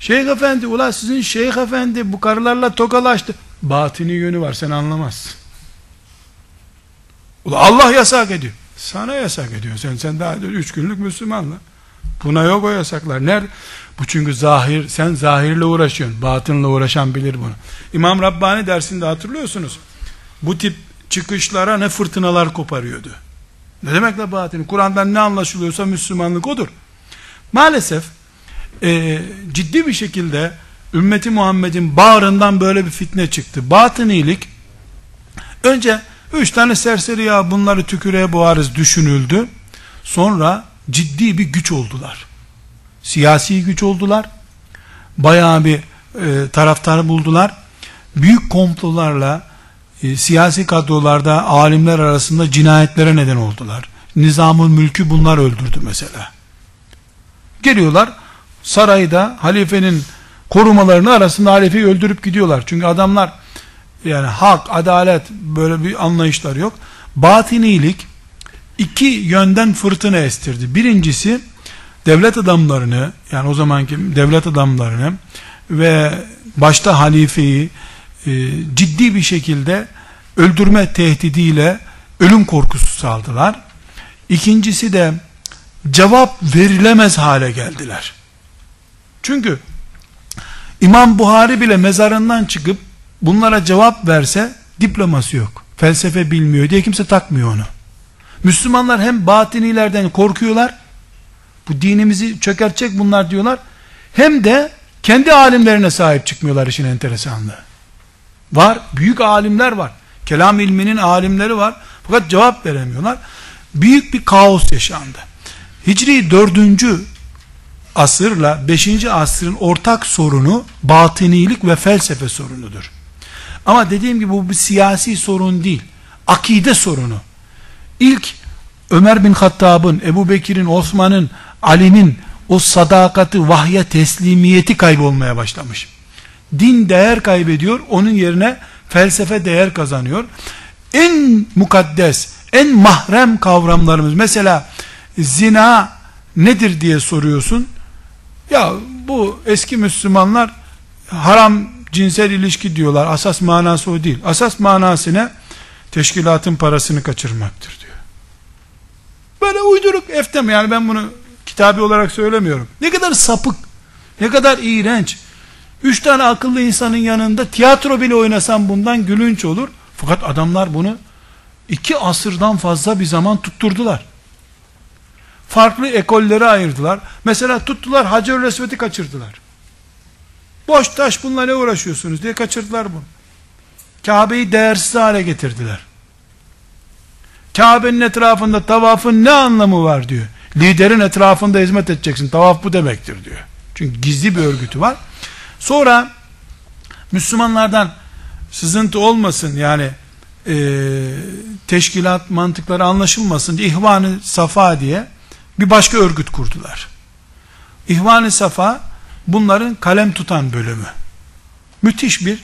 Şeyh Efendi ula sizin Şeyh Efendi bu karılarla tokalaştı. Batini yönü var sen anlamazsın. Ula Allah yasak ediyor. Sana yasak ediyor. Sen sen daha üç günlük Müslümanla. Buna yok o yasaklar. Nerede? Bu çünkü zahir, sen zahirle uğraşıyorsun. Batınla uğraşan bilir bunu. İmam Rabbani dersinde hatırlıyorsunuz. Bu tip çıkışlara ne fırtınalar koparıyordu. Ne demek la batini? Kur'an'dan ne anlaşılıyorsa Müslümanlık odur. Maalesef e, ciddi bir şekilde ümmeti Muhammed'in bağrından böyle bir fitne çıktı. Batınilik önce üç tane serseri ya bunları tükürüğe boğarız düşünüldü. Sonra ciddi bir güç oldular. Siyasi güç oldular. Bayağı bir e, taraftarı buldular. Büyük komplolarla e, siyasi kadrolarda alimler arasında cinayetlere neden oldular. Nizamın mülkü bunlar öldürdü mesela. Geliyorlar sarayda halifenin korumalarını arasında halifeyi öldürüp gidiyorlar. Çünkü adamlar yani hak, adalet böyle bir anlayışlar yok. Batinilik iki yönden fırtına estirdi. Birincisi devlet adamlarını yani o zamanki devlet adamlarını ve başta halifeyi e, ciddi bir şekilde öldürme tehdidiyle ölüm korkusu saldılar. İkincisi de cevap verilemez hale geldiler. Çünkü İmam Buhari bile mezarından çıkıp bunlara cevap verse diploması yok. Felsefe bilmiyor diye kimse takmıyor onu. Müslümanlar hem batinilerden korkuyorlar. Bu dinimizi çökertecek bunlar diyorlar. Hem de kendi alimlerine sahip çıkmıyorlar işin enteresanlığı. Var. Büyük alimler var. Kelam ilminin alimleri var. Fakat cevap veremiyorlar. Büyük bir kaos yaşandı. Hicri 4. asırla 5. asrın ortak sorunu batınilik ve felsefe sorunudur. Ama dediğim gibi bu bir siyasi sorun değil. Akide sorunu. İlk Ömer bin Hattab'ın, Ebu Bekir'in, Osman'ın, Ali'nin o sadakati, vahye teslimiyeti kaybolmaya başlamış. Din değer kaybediyor, onun yerine felsefe değer kazanıyor. En mukaddes, en mahrem kavramlarımız, mesela zina nedir diye soruyorsun. Ya bu eski Müslümanlar haram cinsel ilişki diyorlar. Asas manası o değil. Asas manası ne? Teşkilatın parasını kaçırmaktır diyor. Böyle uyduruk eftem yani ben bunu kitabi olarak söylemiyorum. Ne kadar sapık, ne kadar iğrenç. Üç tane akıllı insanın yanında tiyatro bile oynasam bundan gülünç olur. Fakat adamlar bunu iki asırdan fazla bir zaman tutturdular. Farklı ekolleri ayırdılar. Mesela tuttular Hacer Resvet'i kaçırdılar. Boş taş bununla ne uğraşıyorsunuz diye kaçırdılar bunu. Kabe'yi değersiz hale getirdiler. Kabe'nin etrafında tavafın ne anlamı var diyor. Liderin etrafında hizmet edeceksin. Tavaf bu demektir diyor. Çünkü gizli bir örgütü var. Sonra Müslümanlardan sızıntı olmasın yani e, teşkilat mantıkları anlaşılmasın diye İhvan-ı Safa diye bir başka örgüt kurdular. İhvan-ı Safa bunların kalem tutan bölümü. Müthiş bir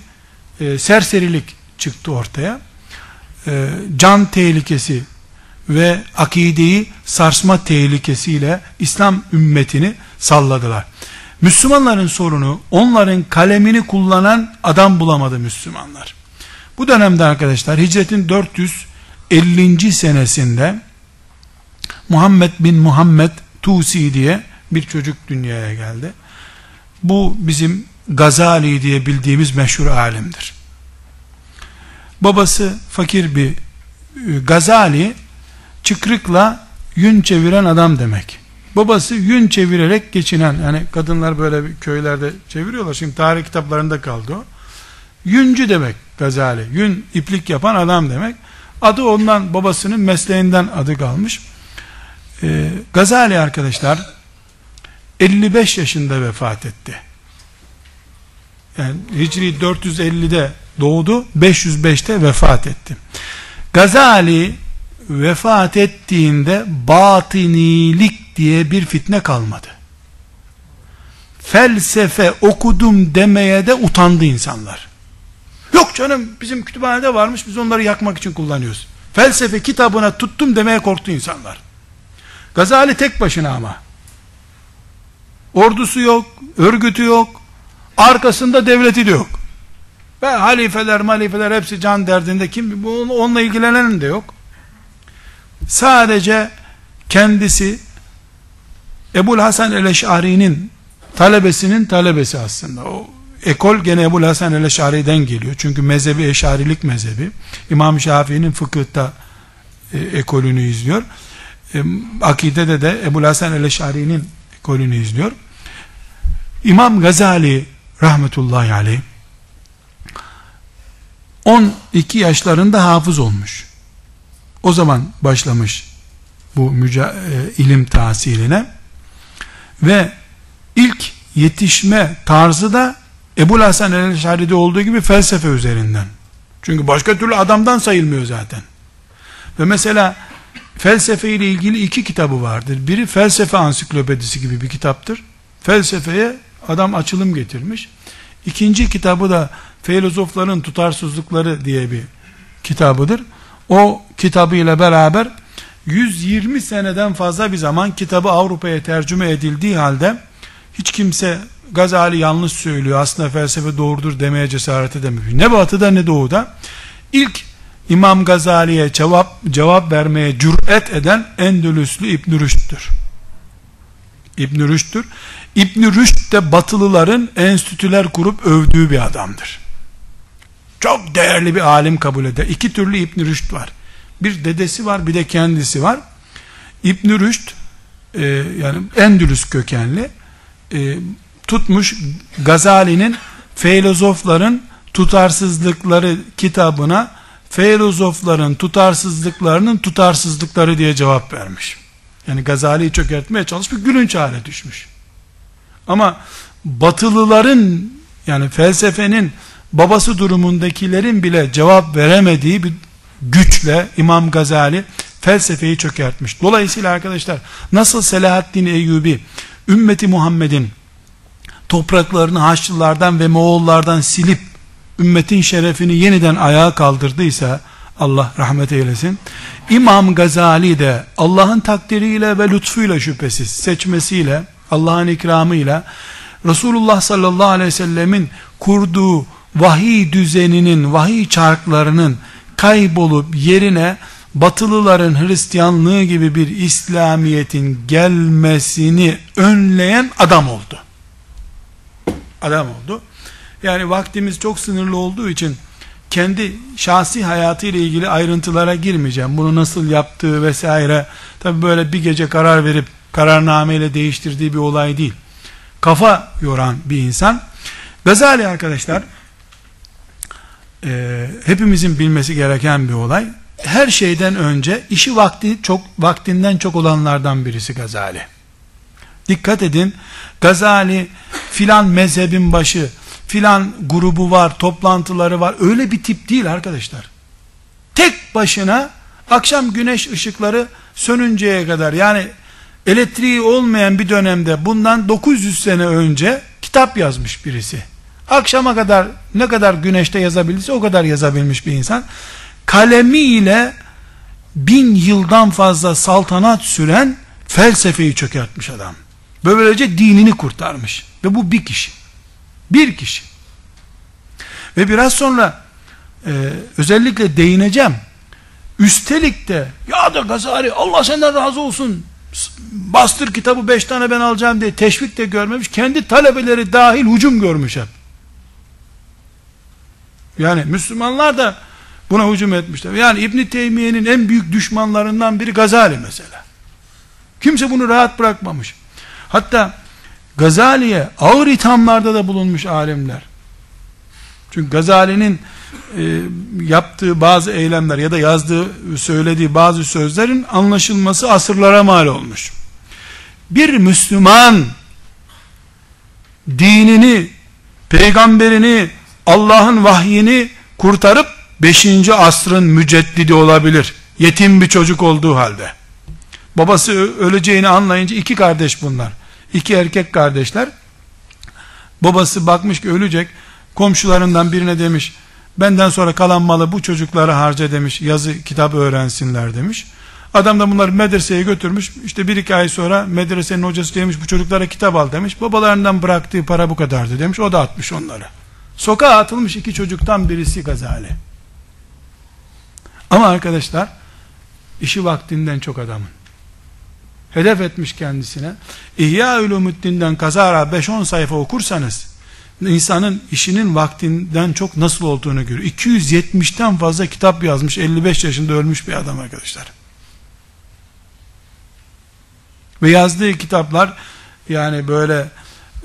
e, serserilik çıktı ortaya. E, can tehlikesi ve akideyi sarsma tehlikesiyle İslam ümmetini salladılar. Müslümanların sorunu onların kalemini kullanan adam bulamadı Müslümanlar. Bu dönemde arkadaşlar hicretin 450. senesinde Muhammed bin Muhammed Tusi diye bir çocuk dünyaya geldi. Bu bizim Gazali diye bildiğimiz meşhur alimdir. Babası fakir bir e, Gazali çıkrıkla yün çeviren adam demek. Babası yün çevirerek geçinen yani kadınlar böyle bir köylerde çeviriyorlar. Şimdi tarih kitaplarında kaldı o. Yüncü demek Gazali. Yün iplik yapan adam demek. Adı ondan babasının mesleğinden adı kalmış. Ee, Gazali arkadaşlar 55 yaşında vefat etti. Yani Hicri 450'de doğdu, 505'te vefat etti. Gazali vefat ettiğinde batinilik diye bir fitne kalmadı. Felsefe okudum demeye de utandı insanlar. Yok canım bizim kütüphanede varmış biz onları yakmak için kullanıyoruz. Felsefe kitabına tuttum demeye korktu insanlar. Gazali tek başına ama. Ordusu yok, örgütü yok, arkasında devleti de yok. Ve halifeler, malifeler hepsi can derdinde kim onunla ilgilenen de yok. Sadece kendisi Ebul Hasan el-Eş'ari'nin talebesinin talebesi aslında. O ekol gene Ebul Hasan el-Eş'ari'den geliyor. Çünkü mezhebi eşarilik mezhebi. İmam Şafii'nin fıkıhta e, ekolünü izliyor. E, akidede de Ebul Hasan el-Eş'ari'nin ekolünü izliyor. İmam Gazali rahmetullahi aleyh 12 yaşlarında hafız olmuş. O zaman başlamış bu müca- e, ilim tahsiline ve ilk yetişme tarzı da Ebu Hasan el-Şari'de olduğu gibi felsefe üzerinden. Çünkü başka türlü adamdan sayılmıyor zaten. Ve mesela felsefe ile ilgili iki kitabı vardır. Biri felsefe ansiklopedisi gibi bir kitaptır. Felsefeye adam açılım getirmiş. İkinci kitabı da filozofların tutarsızlıkları diye bir kitabıdır. O kitabıyla beraber 120 seneden fazla bir zaman kitabı Avrupa'ya tercüme edildiği halde hiç kimse Gazali yanlış söylüyor aslında felsefe doğrudur demeye cesaret edemiyor. Ne batıda ne doğuda. İlk İmam Gazali'ye cevap cevap vermeye cüret eden Endülüslü İbn Rüşd'tür. İbn Rüşd'tür. İbn Rüşd de batılıların enstitüler kurup övdüğü bir adamdır. Çok değerli bir alim kabul eder. İki türlü İbn Rüşd var. Bir dedesi var bir de kendisi var. İbn Rüşd e, yani Endülüs kökenli e, tutmuş Gazali'nin filozofların tutarsızlıkları kitabına filozofların tutarsızlıklarının tutarsızlıkları diye cevap vermiş. Yani Gazali'yi çökertmeye çalışmış, gülünç hale düşmüş. Ama batılıların yani felsefenin babası durumundakilerin bile cevap veremediği bir güçle İmam Gazali felsefeyi çökertmiş. Dolayısıyla arkadaşlar nasıl Selahaddin Eyyubi ümmeti Muhammed'in topraklarını Haçlılardan ve Moğollardan silip ümmetin şerefini yeniden ayağa kaldırdıysa Allah rahmet eylesin. İmam Gazali de Allah'ın takdiriyle ve lütfuyla şüphesiz seçmesiyle Allah'ın ikramıyla Resulullah sallallahu aleyhi ve sellemin kurduğu vahiy düzeninin, vahiy çarklarının kaybolup yerine batılıların Hristiyanlığı gibi bir İslamiyet'in gelmesini önleyen adam oldu. Adam oldu. Yani vaktimiz çok sınırlı olduğu için kendi şahsi hayatı ile ilgili ayrıntılara girmeyeceğim. Bunu nasıl yaptığı vesaire. Tabi böyle bir gece karar verip kararnameyle değiştirdiği bir olay değil. Kafa yoran bir insan. Gazali arkadaşlar e, hepimizin bilmesi gereken bir olay. Her şeyden önce işi vakti çok vaktinden çok olanlardan birisi Gazali. Dikkat edin. Gazali filan mezhebin başı, filan grubu var, toplantıları var. Öyle bir tip değil arkadaşlar. Tek başına akşam güneş ışıkları sönünceye kadar yani elektriği olmayan bir dönemde bundan 900 sene önce kitap yazmış birisi. Akşama kadar ne kadar güneşte yazabilirse o kadar yazabilmiş bir insan. Kalemiyle bin yıldan fazla saltanat süren felsefeyi çökertmiş adam. Böylece dinini kurtarmış. Ve bu bir kişi. Bir kişi. Ve biraz sonra e, özellikle değineceğim. Üstelik de ya da Gazali Allah senden razı olsun bastır kitabı beş tane ben alacağım diye teşvik de görmemiş. Kendi talebeleri dahil hücum görmüş hep. Yani Müslümanlar da buna hücum etmişler. Yani İbn Teymiye'nin en büyük düşmanlarından biri Gazali mesela. Kimse bunu rahat bırakmamış. Hatta Gazali'ye ağır ithamlarda da bulunmuş alimler. Çünkü Gazali'nin e, yaptığı bazı eylemler ya da yazdığı, söylediği bazı sözlerin anlaşılması asırlara mal olmuş. Bir Müslüman dinini, peygamberini, Allah'ın vahyini kurtarıp 5. asrın müceddidi olabilir. Yetim bir çocuk olduğu halde. Babası öleceğini anlayınca iki kardeş bunlar. İki erkek kardeşler. Babası bakmış ki ölecek. Komşularından birine demiş Benden sonra kalan malı bu çocuklara harca demiş. Yazı kitap öğrensinler demiş. Adam da bunları medreseye götürmüş. İşte bir iki ay sonra medresenin hocası demiş bu çocuklara kitap al demiş. Babalarından bıraktığı para bu kadardı demiş. O da atmış onları. Sokağa atılmış iki çocuktan birisi Gazali. Ama arkadaşlar işi vaktinden çok adamın. Hedef etmiş kendisine. İhya Ulumuddin'den kazara 5-10 sayfa okursanız insanın işinin vaktinden çok nasıl olduğunu görüyor. 270'ten fazla kitap yazmış 55 yaşında ölmüş bir adam arkadaşlar. Ve yazdığı kitaplar yani böyle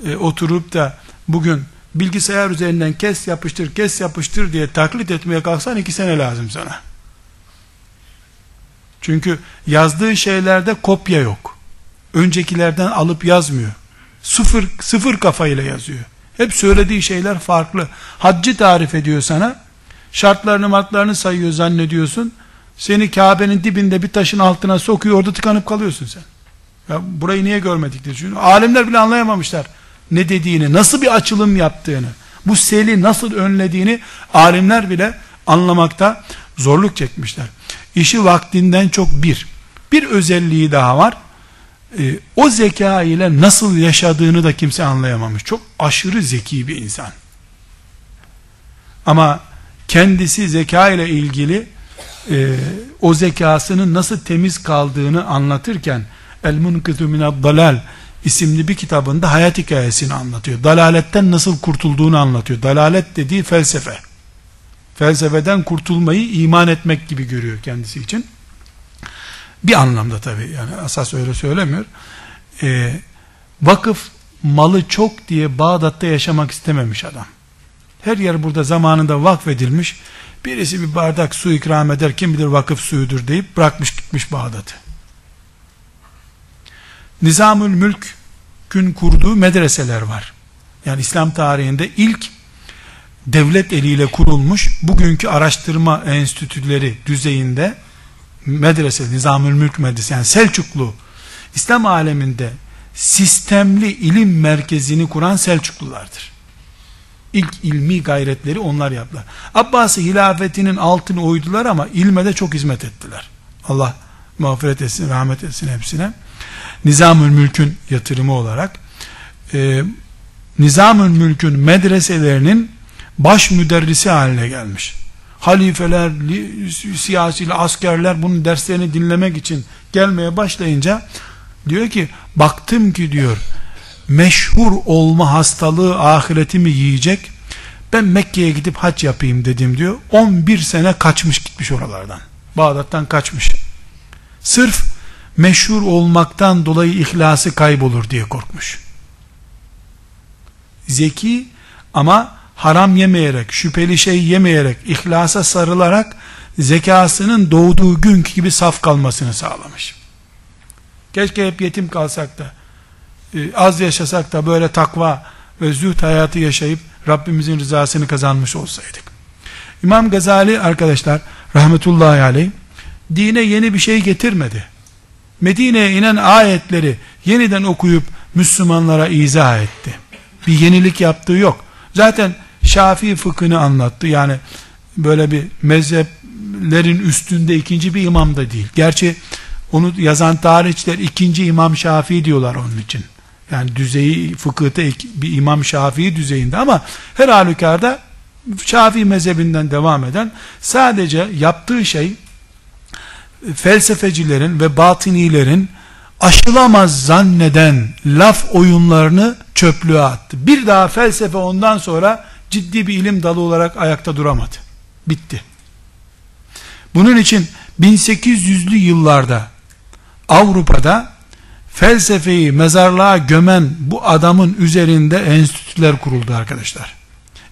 e, oturup da bugün bilgisayar üzerinden kes yapıştır kes yapıştır diye taklit etmeye kalksan iki sene lazım sana. Çünkü yazdığı şeylerde kopya yok. Öncekilerden alıp yazmıyor. Sıfır, sıfır kafayla yazıyor. Hep söylediği şeyler farklı. Haccı tarif ediyor sana. Şartlarını martlarını sayıyor zannediyorsun. Seni Kabe'nin dibinde bir taşın altına sokuyor orada tıkanıp kalıyorsun sen. Ya burayı niye görmedik diye düşünüyorum. Alimler bile anlayamamışlar ne dediğini, nasıl bir açılım yaptığını, bu seli nasıl önlediğini alimler bile anlamakta zorluk çekmişler. İşi vaktinden çok bir. Bir özelliği daha var. Ee, o zeka ile nasıl yaşadığını da kimse anlayamamış. Çok aşırı zeki bir insan. Ama kendisi zeka ile ilgili e, o zekasının nasıl temiz kaldığını anlatırken El Munkizu Minad Dalal isimli bir kitabında hayat hikayesini anlatıyor. Dalaletten nasıl kurtulduğunu anlatıyor. Dalalet dediği felsefe. Felsefeden kurtulmayı iman etmek gibi görüyor kendisi için. Bir anlamda tabi yani asas öyle söylemiyor. Ee, vakıf malı çok diye Bağdat'ta yaşamak istememiş adam. Her yer burada zamanında vakfedilmiş. Birisi bir bardak su ikram eder kim bilir vakıf suyudur deyip bırakmış gitmiş Bağdat'ı. Nizamül Mülk'ün kurduğu medreseler var. Yani İslam tarihinde ilk devlet eliyle kurulmuş bugünkü araştırma enstitüleri düzeyinde medrese, Nizamül Mülk medrese yani Selçuklu İslam aleminde sistemli ilim merkezini kuran Selçuklulardır. İlk ilmi gayretleri onlar yaptılar. Abbasi hilafetinin altını oydular ama ilme de çok hizmet ettiler. Allah mağfiret etsin, rahmet etsin hepsine. Nizamül Mülk'ün yatırımı olarak e, Nizamül Mülk'ün medreselerinin baş müderrisi haline gelmiş. Halifeler, siyasi askerler bunun derslerini dinlemek için gelmeye başlayınca diyor ki baktım ki diyor meşhur olma hastalığı ahiretimi yiyecek ben Mekke'ye gidip hac yapayım dedim diyor. 11 sene kaçmış gitmiş oralardan. Bağdat'tan kaçmış. Sırf meşhur olmaktan dolayı ihlası kaybolur diye korkmuş. Zeki ama haram yemeyerek, şüpheli şey yemeyerek, ihlasa sarılarak zekasının doğduğu günkü gibi saf kalmasını sağlamış. Keşke hep yetim kalsak da e, az yaşasak da böyle takva ve zühd hayatı yaşayıp Rabbimizin rızasını kazanmış olsaydık. İmam Gazali arkadaşlar rahmetullahi aleyh dine yeni bir şey getirmedi. Medine'ye inen ayetleri yeniden okuyup Müslümanlara izah etti. Bir yenilik yaptığı yok. Zaten Şafii fıkhını anlattı. Yani böyle bir mezheplerin üstünde ikinci bir imam da değil. Gerçi onu yazan tarihçiler ikinci imam Şafii diyorlar onun için. Yani düzeyi fıkıhta bir imam Şafii düzeyinde ama her halükarda Şafii mezhebinden devam eden sadece yaptığı şey felsefecilerin ve batinilerin aşılamaz zanneden laf oyunlarını çöplüğe attı. Bir daha felsefe ondan sonra ciddi bir ilim dalı olarak ayakta duramadı. Bitti. Bunun için 1800'lü yıllarda Avrupa'da felsefeyi mezarlığa gömen bu adamın üzerinde enstitüler kuruldu arkadaşlar.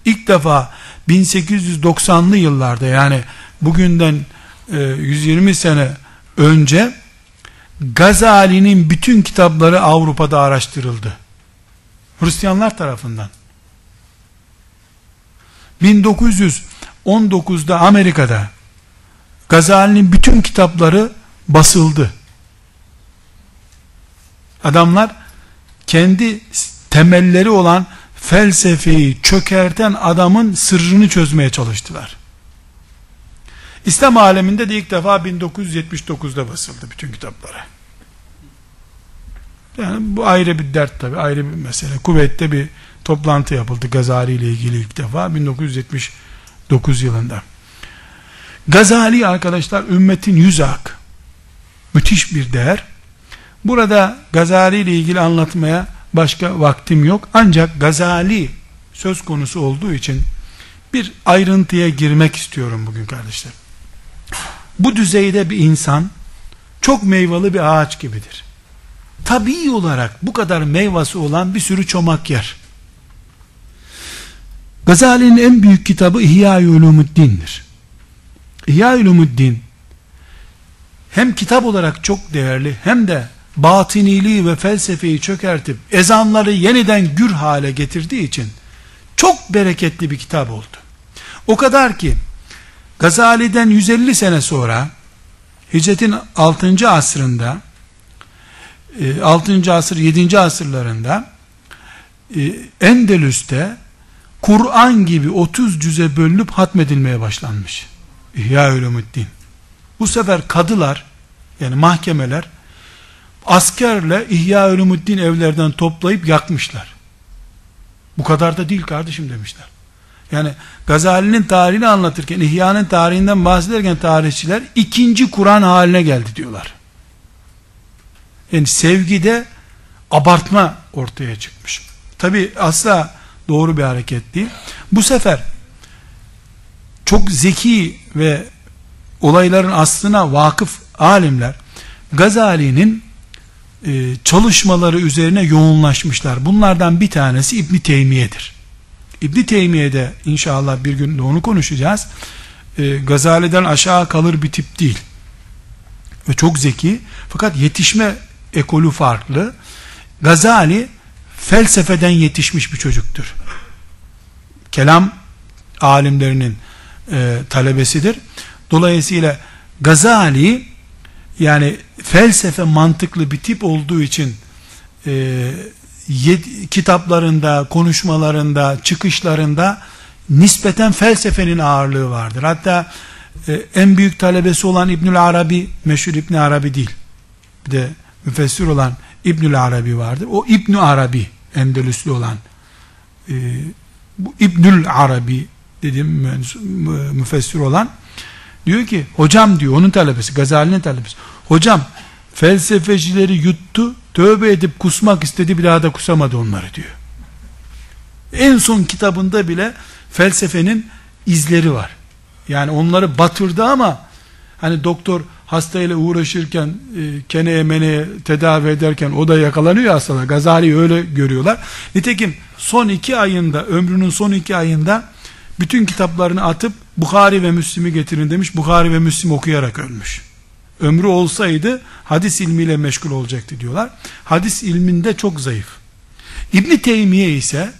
İlk defa 1890'lı yıllarda yani bugünden 120 e, sene önce Gazali'nin bütün kitapları Avrupa'da araştırıldı. Hristiyanlar tarafından. 1919'da Amerika'da Gazali'nin bütün kitapları basıldı. Adamlar kendi temelleri olan felsefeyi çökerten adamın sırrını çözmeye çalıştılar. İslam aleminde de ilk defa 1979'da basıldı bütün kitapları. Yani bu ayrı bir dert tabi, ayrı bir mesele. Kuveyt'te bir toplantı yapıldı Gazali ile ilgili ilk defa 1979 yılında. Gazali arkadaşlar ümmetin yüz ak. Müthiş bir değer. Burada Gazali ile ilgili anlatmaya başka vaktim yok. Ancak Gazali söz konusu olduğu için bir ayrıntıya girmek istiyorum bugün kardeşler. Bu düzeyde bir insan çok meyveli bir ağaç gibidir. Tabii olarak bu kadar meyvası olan bir sürü çomak yer. Gazali'nin en büyük kitabı İhya-i Ulumuddin'dir. İhya-i Ulumuddin hem kitap olarak çok değerli hem de batiniliği ve felsefeyi çökertip ezanları yeniden gür hale getirdiği için çok bereketli bir kitap oldu. O kadar ki Gazali'den 150 sene sonra Hicretin 6. asrında 6. E, asır 7. asırlarında e, Endülüs'te Kur'an gibi 30 cüze bölünüp hatmedilmeye başlanmış. İhya Ulumuddin. Bu sefer kadılar yani mahkemeler askerle İhya Ulumuddin evlerden toplayıp yakmışlar. Bu kadar da değil kardeşim demişler. Yani Gazali'nin tarihini anlatırken, İhya'nın tarihinden bahsederken tarihçiler ikinci Kur'an haline geldi diyorlar. Yani sevgide abartma ortaya çıkmış. Tabi asla doğru bir hareket değil. Bu sefer çok zeki ve olayların aslına vakıf alimler Gazali'nin e, çalışmaları üzerine yoğunlaşmışlar. Bunlardan bir tanesi İbn Teymiye'dir. İbn Teymiye'de inşallah bir gün de onu konuşacağız. E, Gazali'den aşağı kalır bir tip değil. Ve çok zeki. Fakat yetişme ekolü farklı. Gazali felsefeden yetişmiş bir çocuktur. Kelam alimlerinin e, talebesidir. Dolayısıyla Gazali yani felsefe mantıklı bir tip olduğu için e, yed, kitaplarında, konuşmalarında, çıkışlarında nispeten felsefenin ağırlığı vardır. Hatta e, en büyük talebesi olan İbnül Arabi, meşhur İbn Arabi değil. Bir de müfessir olan İbnül Arabi vardır. O İbnü Arabi, Endülüslü olan e, bu İbnül Arabi dediğim müfessir olan diyor ki hocam diyor onun talebesi Gazali'nin talebesi hocam felsefecileri yuttu tövbe edip kusmak istedi bir daha da kusamadı onları diyor en son kitabında bile felsefenin izleri var yani onları batırdı ama hani doktor hastayla uğraşırken e, keneye meneye tedavi ederken o da yakalanıyor aslında Gazali öyle görüyorlar nitekim son iki ayında ömrünün son iki ayında bütün kitaplarını atıp Bukhari ve Müslim'i getirin demiş. Bukhari ve Müslim okuyarak ölmüş. Ömrü olsaydı hadis ilmiyle meşgul olacaktı diyorlar. Hadis ilminde çok zayıf. İbn Teymiye ise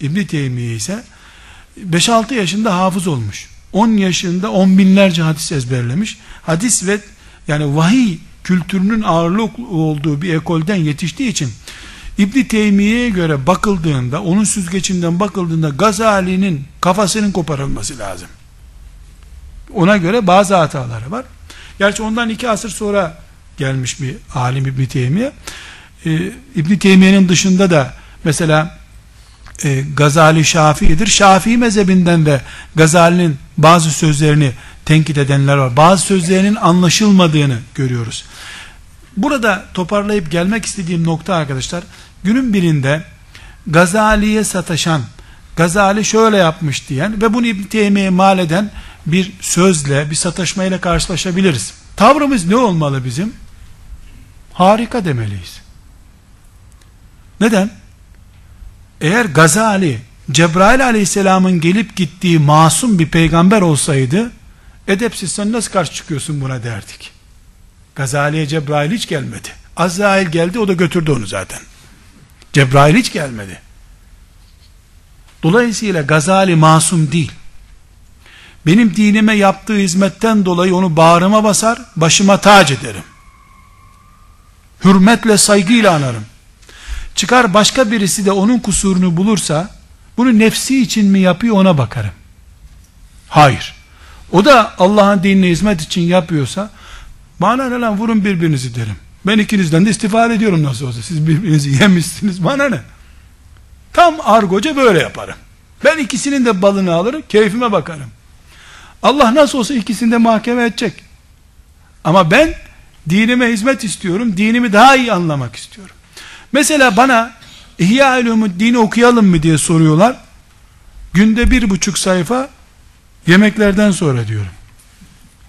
İbn Teymiye ise 5-6 yaşında hafız olmuş. 10 yaşında on binlerce hadis ezberlemiş. Hadis ve yani vahiy kültürünün ağırlık olduğu bir ekolden yetiştiği için İbn Teymiye'ye göre bakıldığında, onun süzgecinden bakıldığında Gazali'nin kafasının koparılması lazım. Ona göre bazı hataları var. Gerçi ondan iki asır sonra gelmiş bir alim İbn Teymiye. Ee, İbn Teymiye'nin dışında da mesela e, Gazali Şafii'dir. Şafii mezhebinden de Gazali'nin bazı sözlerini tenkit edenler var. Bazı sözlerinin anlaşılmadığını görüyoruz. Burada toparlayıp gelmek istediğim nokta arkadaşlar, günün birinde Gazali'ye sataşan, Gazali şöyle yapmış diyen ve bunu İbn Teymiye mal eden bir sözle, bir sataşmayla karşılaşabiliriz. Tavrımız ne olmalı bizim? Harika demeliyiz. Neden? Eğer Gazali, Cebrail aleyhisselamın gelip gittiği masum bir peygamber olsaydı, edepsiz sen nasıl karşı çıkıyorsun buna derdik. Gazali'ye Cebrail hiç gelmedi. Azrail geldi o da götürdü onu zaten. Cebrail hiç gelmedi. Dolayısıyla Gazali masum değil. Benim dinime yaptığı hizmetten dolayı onu bağrıma basar, başıma tac ederim. Hürmetle, saygıyla anarım. Çıkar başka birisi de onun kusurunu bulursa, Bunu nefsi için mi yapıyor ona bakarım. Hayır. O da Allah'ın dinine hizmet için yapıyorsa bana ne lan vurun birbirinizi derim. Ben ikinizden de istifade ediyorum nasıl olsa. Siz birbirinizi yemişsiniz. Bana ne? Tam argoca böyle yaparım. Ben ikisinin de balını alırım. Keyfime bakarım. Allah nasıl olsa ikisini de mahkeme edecek. Ama ben dinime hizmet istiyorum. Dinimi daha iyi anlamak istiyorum. Mesela bana İhya dini okuyalım mı diye soruyorlar. Günde bir buçuk sayfa yemeklerden sonra diyorum.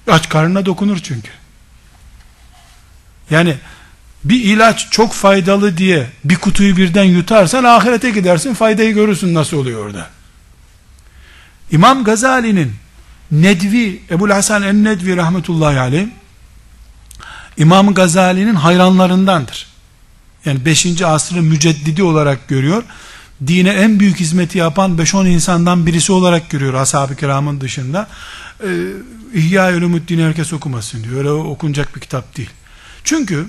Aç karnına dokunur çünkü. Yani bir ilaç çok faydalı diye bir kutuyu birden yutarsan ahirete gidersin faydayı görürsün nasıl oluyor orada. İmam Gazali'nin Nedvi, Ebu Hasan en-Nedvi rahmetullahi aleyh İmam Gazali'nin hayranlarındandır. Yani 5. asrın müceddidi olarak görüyor. Dine en büyük hizmeti yapan 5-10 insandan birisi olarak görüyor ashab-ı kiramın dışında. Ee, İhya Ulumuddin herkes okumasın diyor. Öyle okunacak bir kitap değil. Çünkü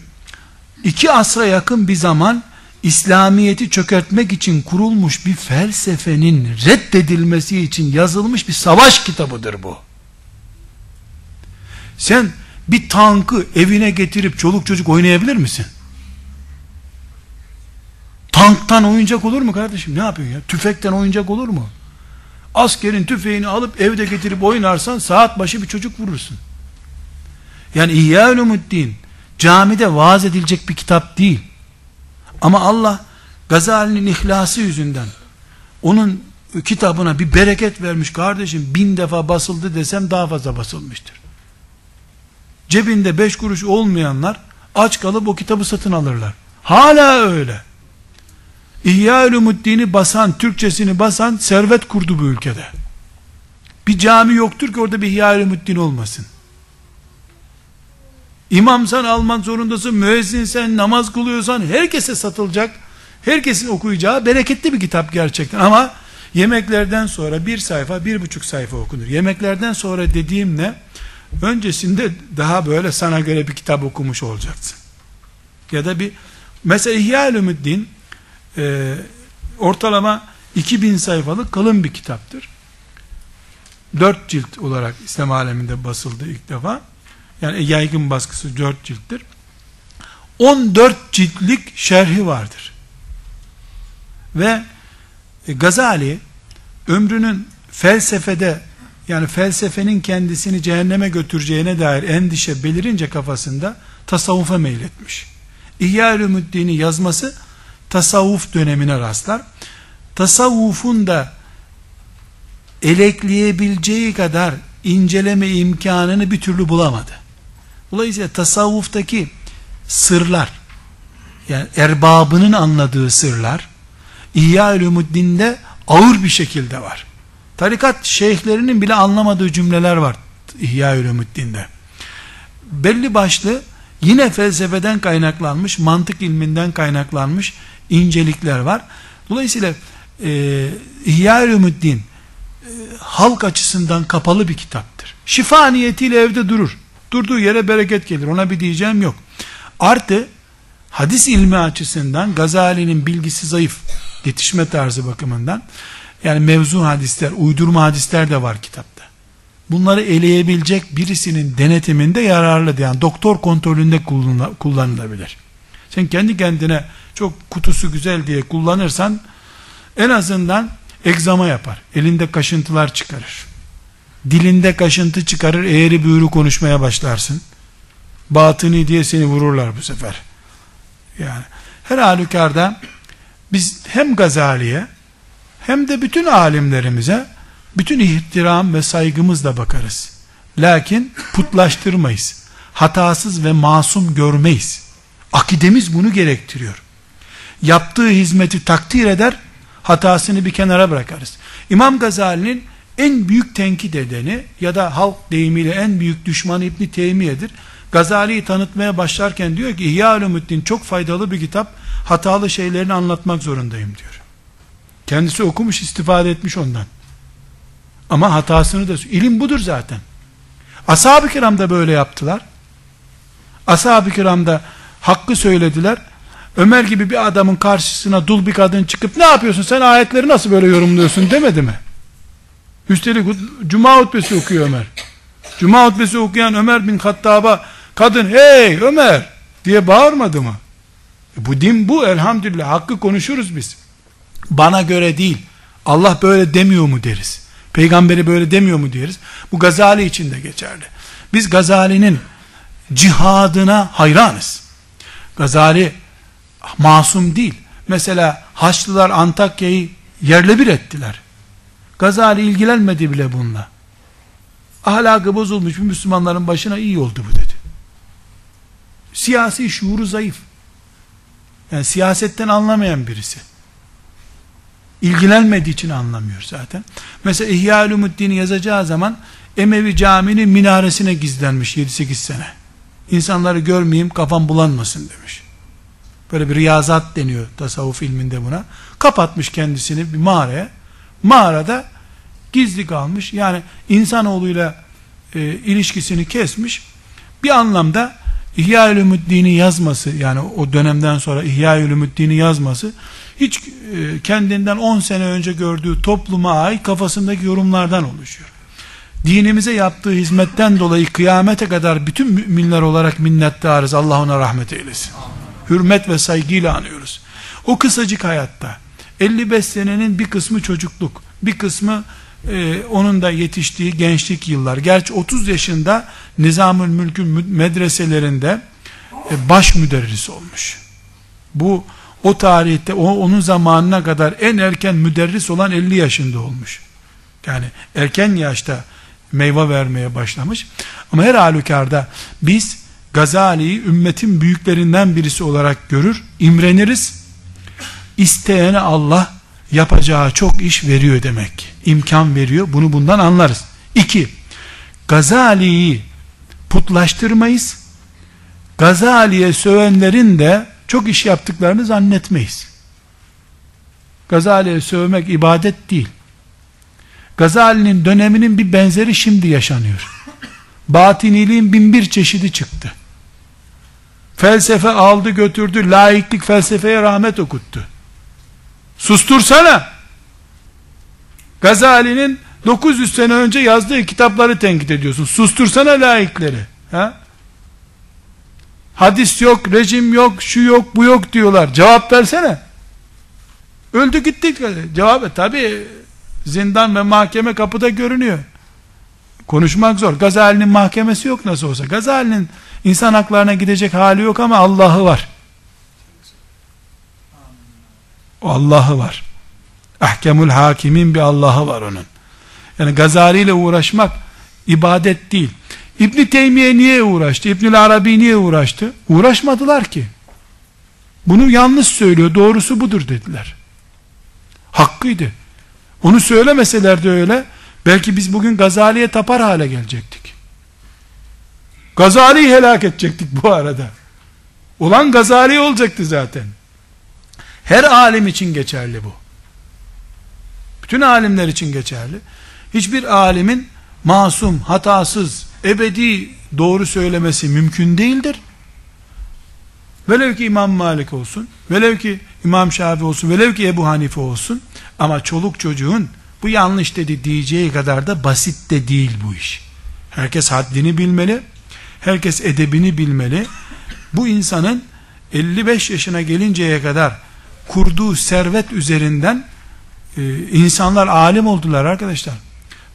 iki asra yakın bir zaman İslamiyeti çökertmek için kurulmuş bir felsefenin reddedilmesi için yazılmış bir savaş kitabıdır bu. Sen bir tankı evine getirip çoluk çocuk oynayabilir misin? Tanktan oyuncak olur mu kardeşim? Ne yapıyorsun ya? Tüfekten oyuncak olur mu? Askerin tüfeğini alıp evde getirip oynarsan saat başı bir çocuk vurursun. Yani İhya Ulumuddin camide vaaz edilecek bir kitap değil. Ama Allah Gazali'nin ihlası yüzünden onun kitabına bir bereket vermiş kardeşim bin defa basıldı desem daha fazla basılmıştır. Cebinde beş kuruş olmayanlar aç kalıp o kitabı satın alırlar. Hala öyle. İhya Ulumuddin'i basan, Türkçesini basan servet kurdu bu ülkede. Bir cami yoktur ki orada bir İhya Ulumuddin olmasın. İmamsan alman zorundasın, müezzinsen, namaz kılıyorsan herkese satılacak, herkesin okuyacağı bereketli bir kitap gerçekten. Ama yemeklerden sonra bir sayfa, bir buçuk sayfa okunur. Yemeklerden sonra dediğim ne? Öncesinde daha böyle sana göre bir kitap okumuş olacaksın. Ya da bir, mesela İhya Ulumuddin, e, ortalama 2000 sayfalık kalın bir kitaptır. 4 cilt olarak İslam aleminde basıldı ilk defa. Yani yaygın baskısı 4 cilttir. 14 ciltlik şerhi vardır. Ve e, Gazali ömrünün felsefede yani felsefenin kendisini cehenneme götüreceğine dair endişe belirince kafasında tasavvufa meyletmiş. İhya-ül yazması tasavvuf dönemine rastlar. Tasavvufun da elekleyebileceği kadar inceleme imkanını bir türlü bulamadı. Dolayısıyla tasavvuftaki sırlar, yani erbabının anladığı sırlar, İhya Ulumuddin'de ağır bir şekilde var. Tarikat şeyhlerinin bile anlamadığı cümleler var İhya Ulumuddin'de. Belli başlı yine felsefeden kaynaklanmış, mantık ilminden kaynaklanmış incelikler var. Dolayısıyla e, İhya Ulumuddin e, halk açısından kapalı bir kitaptır. Şifa niyetiyle evde durur. Durduğu yere bereket gelir. Ona bir diyeceğim yok. Artı hadis ilmi açısından Gazali'nin bilgisi zayıf. Yetişme tarzı bakımından. Yani mevzu hadisler, uydurma hadisler de var kitapta. Bunları eleyebilecek birisinin denetiminde yararlı. Yani doktor kontrolünde kullanılabilir. Sen kendi kendine çok kutusu güzel diye kullanırsan en azından egzama yapar. Elinde kaşıntılar çıkarır. Dilinde kaşıntı çıkarır, eğri büğrü konuşmaya başlarsın. Batıni diye seni vururlar bu sefer. Yani her halükarda biz hem Gazali'ye hem de bütün alimlerimize bütün ihtiram ve saygımızla bakarız. Lakin putlaştırmayız. Hatasız ve masum görmeyiz. Akidemiz bunu gerektiriyor. Yaptığı hizmeti takdir eder, hatasını bir kenara bırakarız. İmam Gazali'nin en büyük tenkit edeni ya da halk deyimiyle en büyük düşmanı İbni Teymiye'dir. Gazali'yi tanıtmaya başlarken diyor ki İhya Ulumuddin çok faydalı bir kitap hatalı şeylerini anlatmak zorundayım diyor. Kendisi okumuş istifade etmiş ondan. Ama hatasını da ilim budur zaten. Ashab-ı kiram da böyle yaptılar. Ashab-ı kiram da hakkı söylediler. Ömer gibi bir adamın karşısına dul bir kadın çıkıp ne yapıyorsun sen ayetleri nasıl böyle yorumluyorsun demedi mi? Üstelik Cuma hutbesi okuyor Ömer. Cuma hutbesi okuyan Ömer bin Hattab'a kadın hey Ömer diye bağırmadı mı? E bu din bu elhamdülillah hakkı konuşuruz biz. Bana göre değil. Allah böyle demiyor mu deriz. Peygamberi böyle demiyor mu deriz. Bu Gazali için de geçerli. Biz Gazali'nin cihadına hayranız. Gazali masum değil. Mesela Haçlılar Antakya'yı yerle bir ettiler. Gazali ilgilenmedi bile bununla. Ahlakı bozulmuş bir Müslümanların başına iyi oldu bu dedi. Siyasi şuuru zayıf. Yani siyasetten anlamayan birisi. İlgilenmediği için anlamıyor zaten. Mesela İhya Ulumuddin'i yazacağı zaman Emevi caminin minaresine gizlenmiş 7-8 sene. İnsanları görmeyeyim kafam bulanmasın demiş. Böyle bir riyazat deniyor tasavvuf ilminde buna. Kapatmış kendisini bir mağaraya. Mağarada gizli kalmış. Yani insanoğluyla e, ilişkisini kesmiş. Bir anlamda İhya Ulumuddin'i yazması yani o dönemden sonra İhya Ulumuddin'i yazması hiç e, kendinden 10 sene önce gördüğü topluma ait kafasındaki yorumlardan oluşuyor. Dinimize yaptığı hizmetten dolayı kıyamete kadar bütün müminler olarak minnettarız. Allah ona rahmet eylesin. Hürmet ve saygıyla anıyoruz. O kısacık hayatta 55 senenin bir kısmı çocukluk, bir kısmı e, onun da yetiştiği gençlik yıllar. Gerçi 30 yaşında Nizamül Mülk'ün medreselerinde e, baş müderris olmuş. Bu o tarihte o, onun zamanına kadar en erken müderris olan 50 yaşında olmuş. Yani erken yaşta meyve vermeye başlamış. Ama her halükarda biz Gazali'yi ümmetin büyüklerinden birisi olarak görür, imreniriz. İsteyene Allah yapacağı çok iş veriyor demek. İmkan veriyor. Bunu bundan anlarız. İki, Gazali'yi putlaştırmayız. Gazali'ye sövenlerin de çok iş yaptıklarını zannetmeyiz. Gazali'ye sövmek ibadet değil. Gazali'nin döneminin bir benzeri şimdi yaşanıyor. Batiniliğin bin bir çeşidi çıktı. Felsefe aldı götürdü, laiklik felsefeye rahmet okuttu. Sustursana. Gazali'nin 900 sene önce yazdığı kitapları tenkit ediyorsun. Sustursana laikleri. Ha? Hadis yok, rejim yok, şu yok, bu yok diyorlar. Cevap versene. Öldü gittik. Cevap. Tabi zindan ve mahkeme kapıda görünüyor. Konuşmak zor. Gazali'nin mahkemesi yok nasıl olsa. Gazali'nin insan haklarına gidecek hali yok ama Allah'ı var. Allah'ı var. Ahkemul hakimin bir Allah'ı var onun. Yani Gazali ile uğraşmak ibadet değil. İbn Teymiye niye uğraştı? İbnül Arabi niye uğraştı? Uğraşmadılar ki. Bunu yanlış söylüyor. Doğrusu budur dediler. Hakkıydı. Onu söylemeselerdi öyle belki biz bugün Gazali'ye tapar hale gelecektik. Gazali'yi helak edecektik bu arada. Olan Gazali olacaktı zaten. Her alim için geçerli bu. Bütün alimler için geçerli. Hiçbir alimin masum, hatasız, ebedi doğru söylemesi mümkün değildir. Velev ki İmam Malik olsun, velev ki İmam Şafii olsun, velev ki Ebu Hanife olsun, ama çoluk çocuğun bu yanlış dedi diyeceği kadar da basit de değil bu iş. Herkes haddini bilmeli, herkes edebini bilmeli. Bu insanın 55 yaşına gelinceye kadar kurduğu servet üzerinden e, insanlar alim oldular arkadaşlar.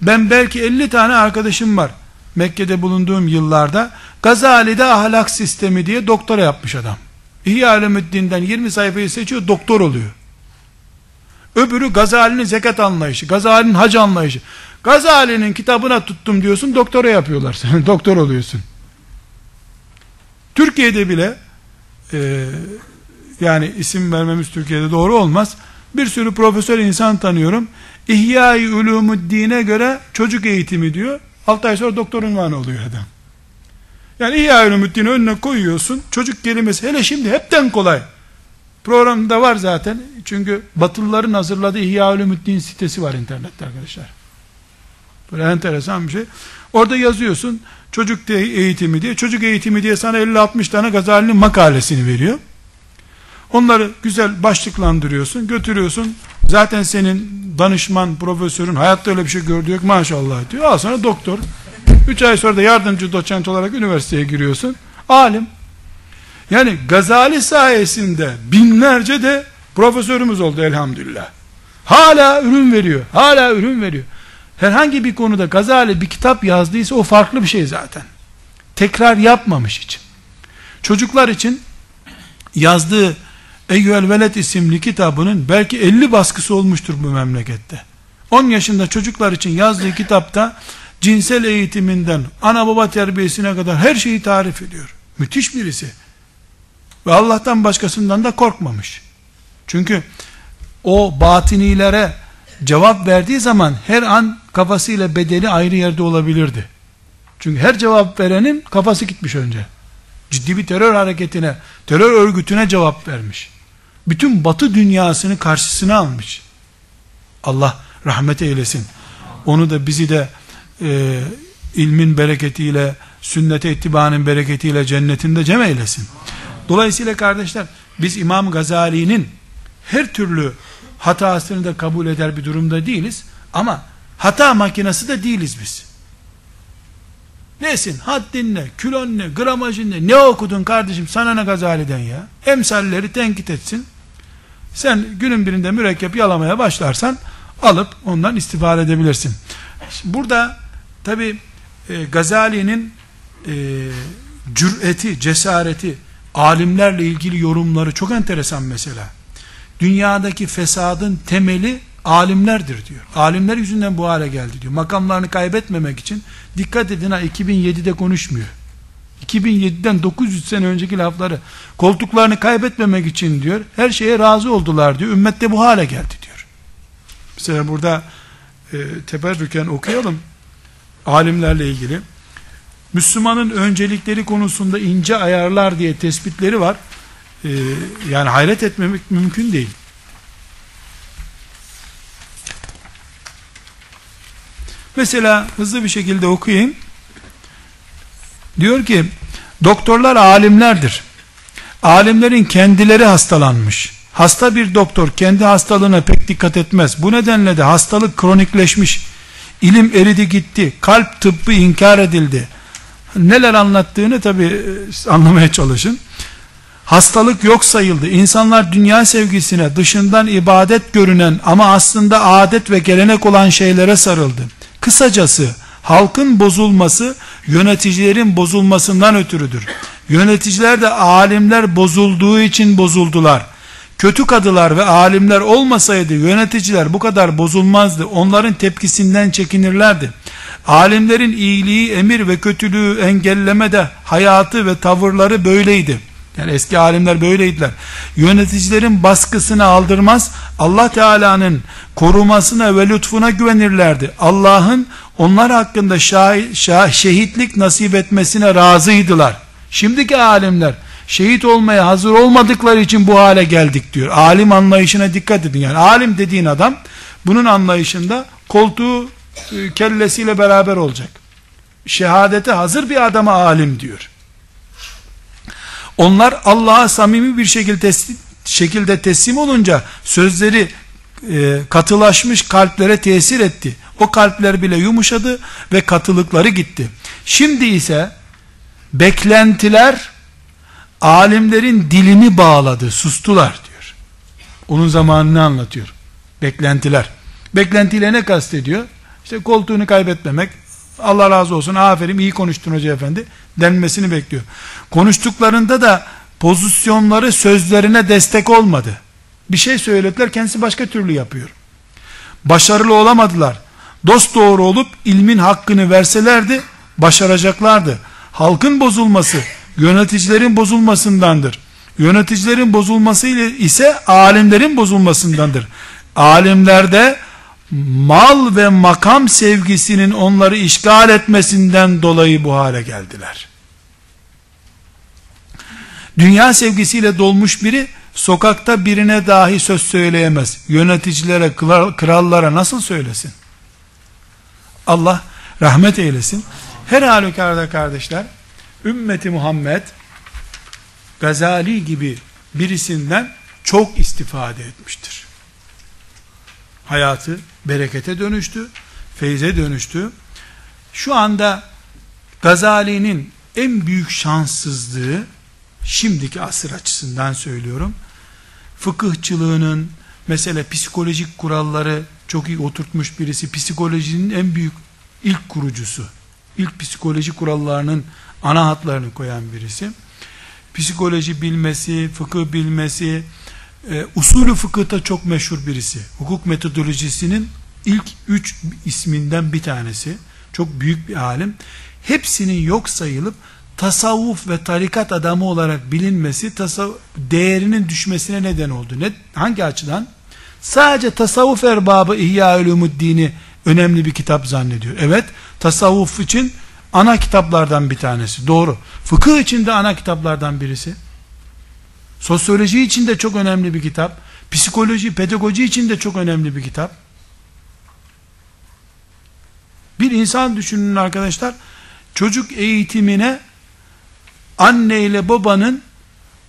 Ben belki 50 tane arkadaşım var. Mekke'de bulunduğum yıllarda Gazali'de ahlak sistemi diye doktora yapmış adam. İhya Alemüddin'den 20 sayfayı seçiyor doktor oluyor. Öbürü Gazali'nin zekat anlayışı, Gazali'nin hac anlayışı. Gazali'nin kitabına tuttum diyorsun doktora yapıyorlar doktor oluyorsun. Türkiye'de bile e, yani isim vermemiz Türkiye'de doğru olmaz. Bir sürü profesör insan tanıyorum. İhya-i Ulumuddin'e göre çocuk eğitimi diyor. 6 ay sonra doktor unvanı oluyor adam. Yani İhya-i Ulumuddin'i önüne koyuyorsun. Çocuk kelimesi hele şimdi hepten kolay. Programda var zaten. Çünkü Batılıların hazırladığı İhya Ulumuddin sitesi var internette arkadaşlar. Böyle enteresan bir şey. Orada yazıyorsun çocuk eğitimi diye. Çocuk eğitimi diye sana 50-60 tane Gazali'nin makalesini veriyor. Onları güzel başlıklandırıyorsun, götürüyorsun. Zaten senin danışman, profesörün hayatta öyle bir şey gördü yok maşallah diyor. Al sana doktor. 3 ay sonra da yardımcı doçent olarak üniversiteye giriyorsun. Alim. Yani Gazali sayesinde binlerce de profesörümüz oldu elhamdülillah. Hala ürün veriyor. Hala ürün veriyor. Herhangi bir konuda Gazali bir kitap yazdıysa o farklı bir şey zaten. Tekrar yapmamış için. Çocuklar için yazdığı Eyyüel Veled isimli kitabının belki 50 baskısı olmuştur bu memlekette. 10 yaşında çocuklar için yazdığı kitapta cinsel eğitiminden ana baba terbiyesine kadar her şeyi tarif ediyor. Müthiş birisi. Ve Allah'tan başkasından da korkmamış. Çünkü o batinilere cevap verdiği zaman her an kafasıyla bedeli ayrı yerde olabilirdi. Çünkü her cevap verenin kafası gitmiş önce. Ciddi bir terör hareketine, terör örgütüne cevap vermiş. Bütün batı dünyasını karşısına almış. Allah rahmet eylesin. Onu da bizi de e, ilmin bereketiyle, sünnete ittibanın bereketiyle cennetinde cem eylesin. Dolayısıyla kardeşler, biz İmam Gazali'nin her türlü hatasını da kabul eder bir durumda değiliz. Ama hata makinesi de değiliz biz. Nesin? Haddin ne? Kilon ne? Gramajın ne? Ne okudun kardeşim? Sana ne Gazali'den ya? Emsalleri tenkit etsin. Sen günün birinde mürekkep yalamaya başlarsan alıp ondan istifade edebilirsin. Burada tabi e, Gazali'nin e, cüreti, cesareti, alimlerle ilgili yorumları çok enteresan mesela. Dünyadaki fesadın temeli alimlerdir diyor. Alimler yüzünden bu hale geldi diyor. Makamlarını kaybetmemek için dikkat edin ha 2007'de konuşmuyor. 2007'den 900 sene önceki lafları koltuklarını kaybetmemek için diyor her şeye razı oldular diyor. Ümmette bu hale geldi diyor. Mesela burada e, teberrüken okuyalım alimlerle ilgili. Müslümanın öncelikleri konusunda ince ayarlar diye tespitleri var. Ee, yani hayret etmemek mümkün değil. Mesela hızlı bir şekilde okuyayım. Diyor ki doktorlar alimlerdir. Alimlerin kendileri hastalanmış. Hasta bir doktor kendi hastalığına pek dikkat etmez. Bu nedenle de hastalık kronikleşmiş. İlim eridi gitti. Kalp tıbbı inkar edildi. Neler anlattığını tabi e, anlamaya çalışın. Hastalık yok sayıldı. İnsanlar dünya sevgisine dışından ibadet görünen ama aslında adet ve gelenek olan şeylere sarıldı. Kısacası halkın bozulması yöneticilerin bozulmasından ötürüdür. Yöneticiler de alimler bozulduğu için bozuldular. Kötü kadılar ve alimler olmasaydı yöneticiler bu kadar bozulmazdı. Onların tepkisinden çekinirlerdi. Alimlerin iyiliği, emir ve kötülüğü engelleme de hayatı ve tavırları böyleydi. Yani eski alimler böyleydiler. Yöneticilerin baskısını aldırmaz, Allah Teala'nın korumasına ve lütfuna güvenirlerdi. Allah'ın onlar hakkında şah, şah, şehitlik nasip etmesine razıydılar. Şimdiki alimler şehit olmaya hazır olmadıkları için bu hale geldik diyor. Alim anlayışına dikkat edin. Yani alim dediğin adam bunun anlayışında koltuğu e, kellesiyle beraber olacak. Şehadete hazır bir adama alim diyor. Onlar Allah'a samimi bir şekilde teslim, şekilde teslim olunca sözleri e, katılaşmış kalplere tesir etti. O kalpler bile yumuşadı ve katılıkları gitti. Şimdi ise beklentiler alimlerin dilini bağladı, sustular diyor. Onun zamanını anlatıyor. Beklentiler. Beklentiyle ne kastediyor? İşte koltuğunu kaybetmemek, Allah razı olsun, aferin iyi konuştun hoca efendi denmesini bekliyor. Konuştuklarında da pozisyonları sözlerine destek olmadı. Bir şey söylediler, kendisi başka türlü yapıyor. Başarılı olamadılar. Dost doğru olup ilmin hakkını verselerdi, başaracaklardı. Halkın bozulması, yöneticilerin bozulmasındandır. Yöneticilerin bozulması ise alimlerin bozulmasındandır. Alimlerde mal ve makam sevgisinin onları işgal etmesinden dolayı bu hale geldiler. Dünya sevgisiyle dolmuş biri sokakta birine dahi söz söyleyemez. Yöneticilere, krallara nasıl söylesin? Allah rahmet eylesin. Her halükarda kardeşler, ümmeti Muhammed Gazali gibi birisinden çok istifade etmiştir. Hayatı berekete dönüştü, feyze dönüştü. Şu anda Gazali'nin en büyük şanssızlığı şimdiki asır açısından söylüyorum. Fıkıhçılığının mesela psikolojik kuralları çok iyi oturtmuş birisi, psikolojinin en büyük ilk kurucusu, ilk psikoloji kurallarının ana hatlarını koyan birisi. Psikoloji bilmesi, fıkıh bilmesi, e, usulü fıkıhta çok meşhur birisi. Hukuk metodolojisinin ilk üç isminden bir tanesi. Çok büyük bir alim. Hepsinin yok sayılıp tasavvuf ve tarikat adamı olarak bilinmesi tasavvuf, değerinin düşmesine neden oldu. Ne, hangi açıdan? Sadece tasavvuf erbabı İhya Ulumuddin'i önemli bir kitap zannediyor. Evet, tasavvuf için ana kitaplardan bir tanesi. Doğru. Fıkıh için de ana kitaplardan birisi. Sosyoloji için de çok önemli bir kitap. Psikoloji, pedagoji için de çok önemli bir kitap. Bir insan düşünün arkadaşlar, çocuk eğitimine anne ile babanın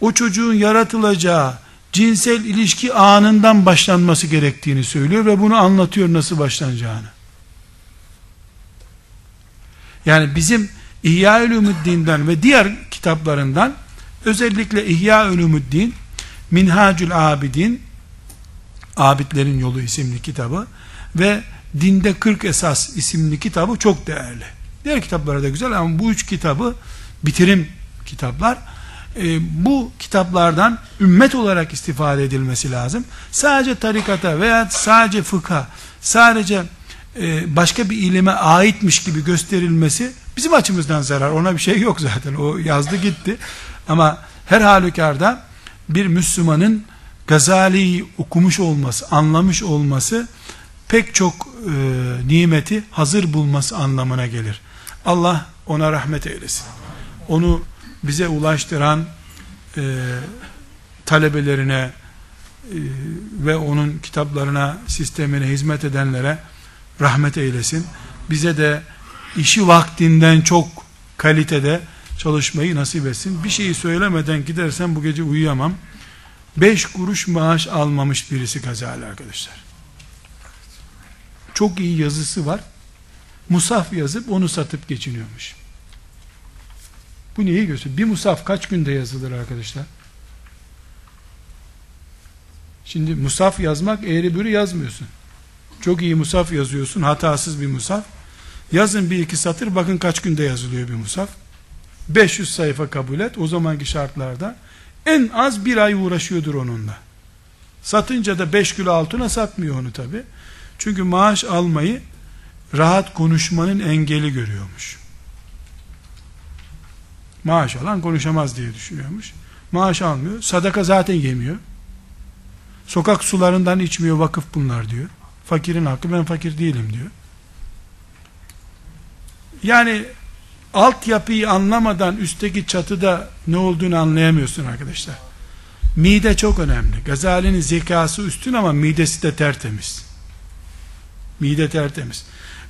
o çocuğun yaratılacağı cinsel ilişki anından başlanması gerektiğini söylüyor ve bunu anlatıyor nasıl başlanacağını. Yani bizim İhya Ulumuddin'den ve diğer kitaplarından özellikle İhya Ulumuddin Minhacül Abidin Abidlerin Yolu isimli kitabı ve Dinde 40 Esas isimli kitabı çok değerli. Diğer kitapları da güzel ama bu üç kitabı bitirim kitaplar. E, bu kitaplardan ümmet olarak istifade edilmesi lazım. Sadece tarikata veya sadece fıkha, sadece başka bir ilime aitmiş gibi gösterilmesi bizim açımızdan zarar. Ona bir şey yok zaten. O yazdı gitti. Ama her halükarda bir Müslümanın Gazali'yi okumuş olması, anlamış olması pek çok e, nimeti hazır bulması anlamına gelir. Allah ona rahmet eylesin. Onu bize ulaştıran e, talebelerine e, ve onun kitaplarına, sistemine hizmet edenlere rahmet eylesin. Bize de işi vaktinden çok kalitede çalışmayı nasip etsin. Bir şeyi söylemeden gidersem bu gece uyuyamam. Beş kuruş maaş almamış birisi Gazali arkadaşlar. Çok iyi yazısı var. Musaf yazıp onu satıp geçiniyormuş. Bu neyi gösteriyor? Bir musaf kaç günde yazılır arkadaşlar? Şimdi musaf yazmak eğri bürü yazmıyorsun. Çok iyi musaf yazıyorsun, hatasız bir musaf. Yazın bir iki satır, bakın kaç günde yazılıyor bir musaf. 500 sayfa kabul et, o zamanki şartlarda. En az bir ay uğraşıyordur onunla. Satınca da 5 kilo altına satmıyor onu tabi. Çünkü maaş almayı rahat konuşmanın engeli görüyormuş. Maaş alan konuşamaz diye düşünüyormuş. Maaş almıyor. Sadaka zaten yemiyor. Sokak sularından içmiyor vakıf bunlar diyor. Fakirin hakkı ben fakir değilim diyor. Yani altyapıyı anlamadan üstteki çatıda ne olduğunu anlayamıyorsun arkadaşlar. Mide çok önemli. Gazali'nin zekası üstün ama midesi de tertemiz. Mide tertemiz.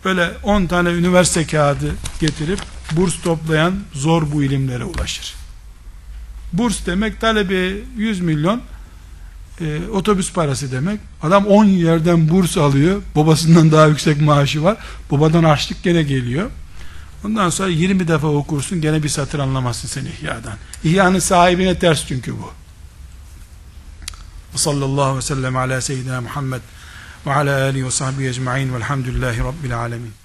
Böyle 10 tane üniversite kağıdı getirip burs toplayan zor bu ilimlere ulaşır. Burs demek talebi 100 milyon e, otobüs parası demek. Adam 10 yerden burs alıyor. Babasından daha yüksek maaşı var. Babadan açlık gene geliyor. Ondan sonra 20 defa okursun gene bir satır anlamazsın sen İhya'dan. İhya'nın sahibine ters çünkü bu. Sallallahu aleyhi ve sellem ala seyyidina Muhammed ve ala alihi ve sahbihi ecma'in velhamdülillahi rabbil alemin.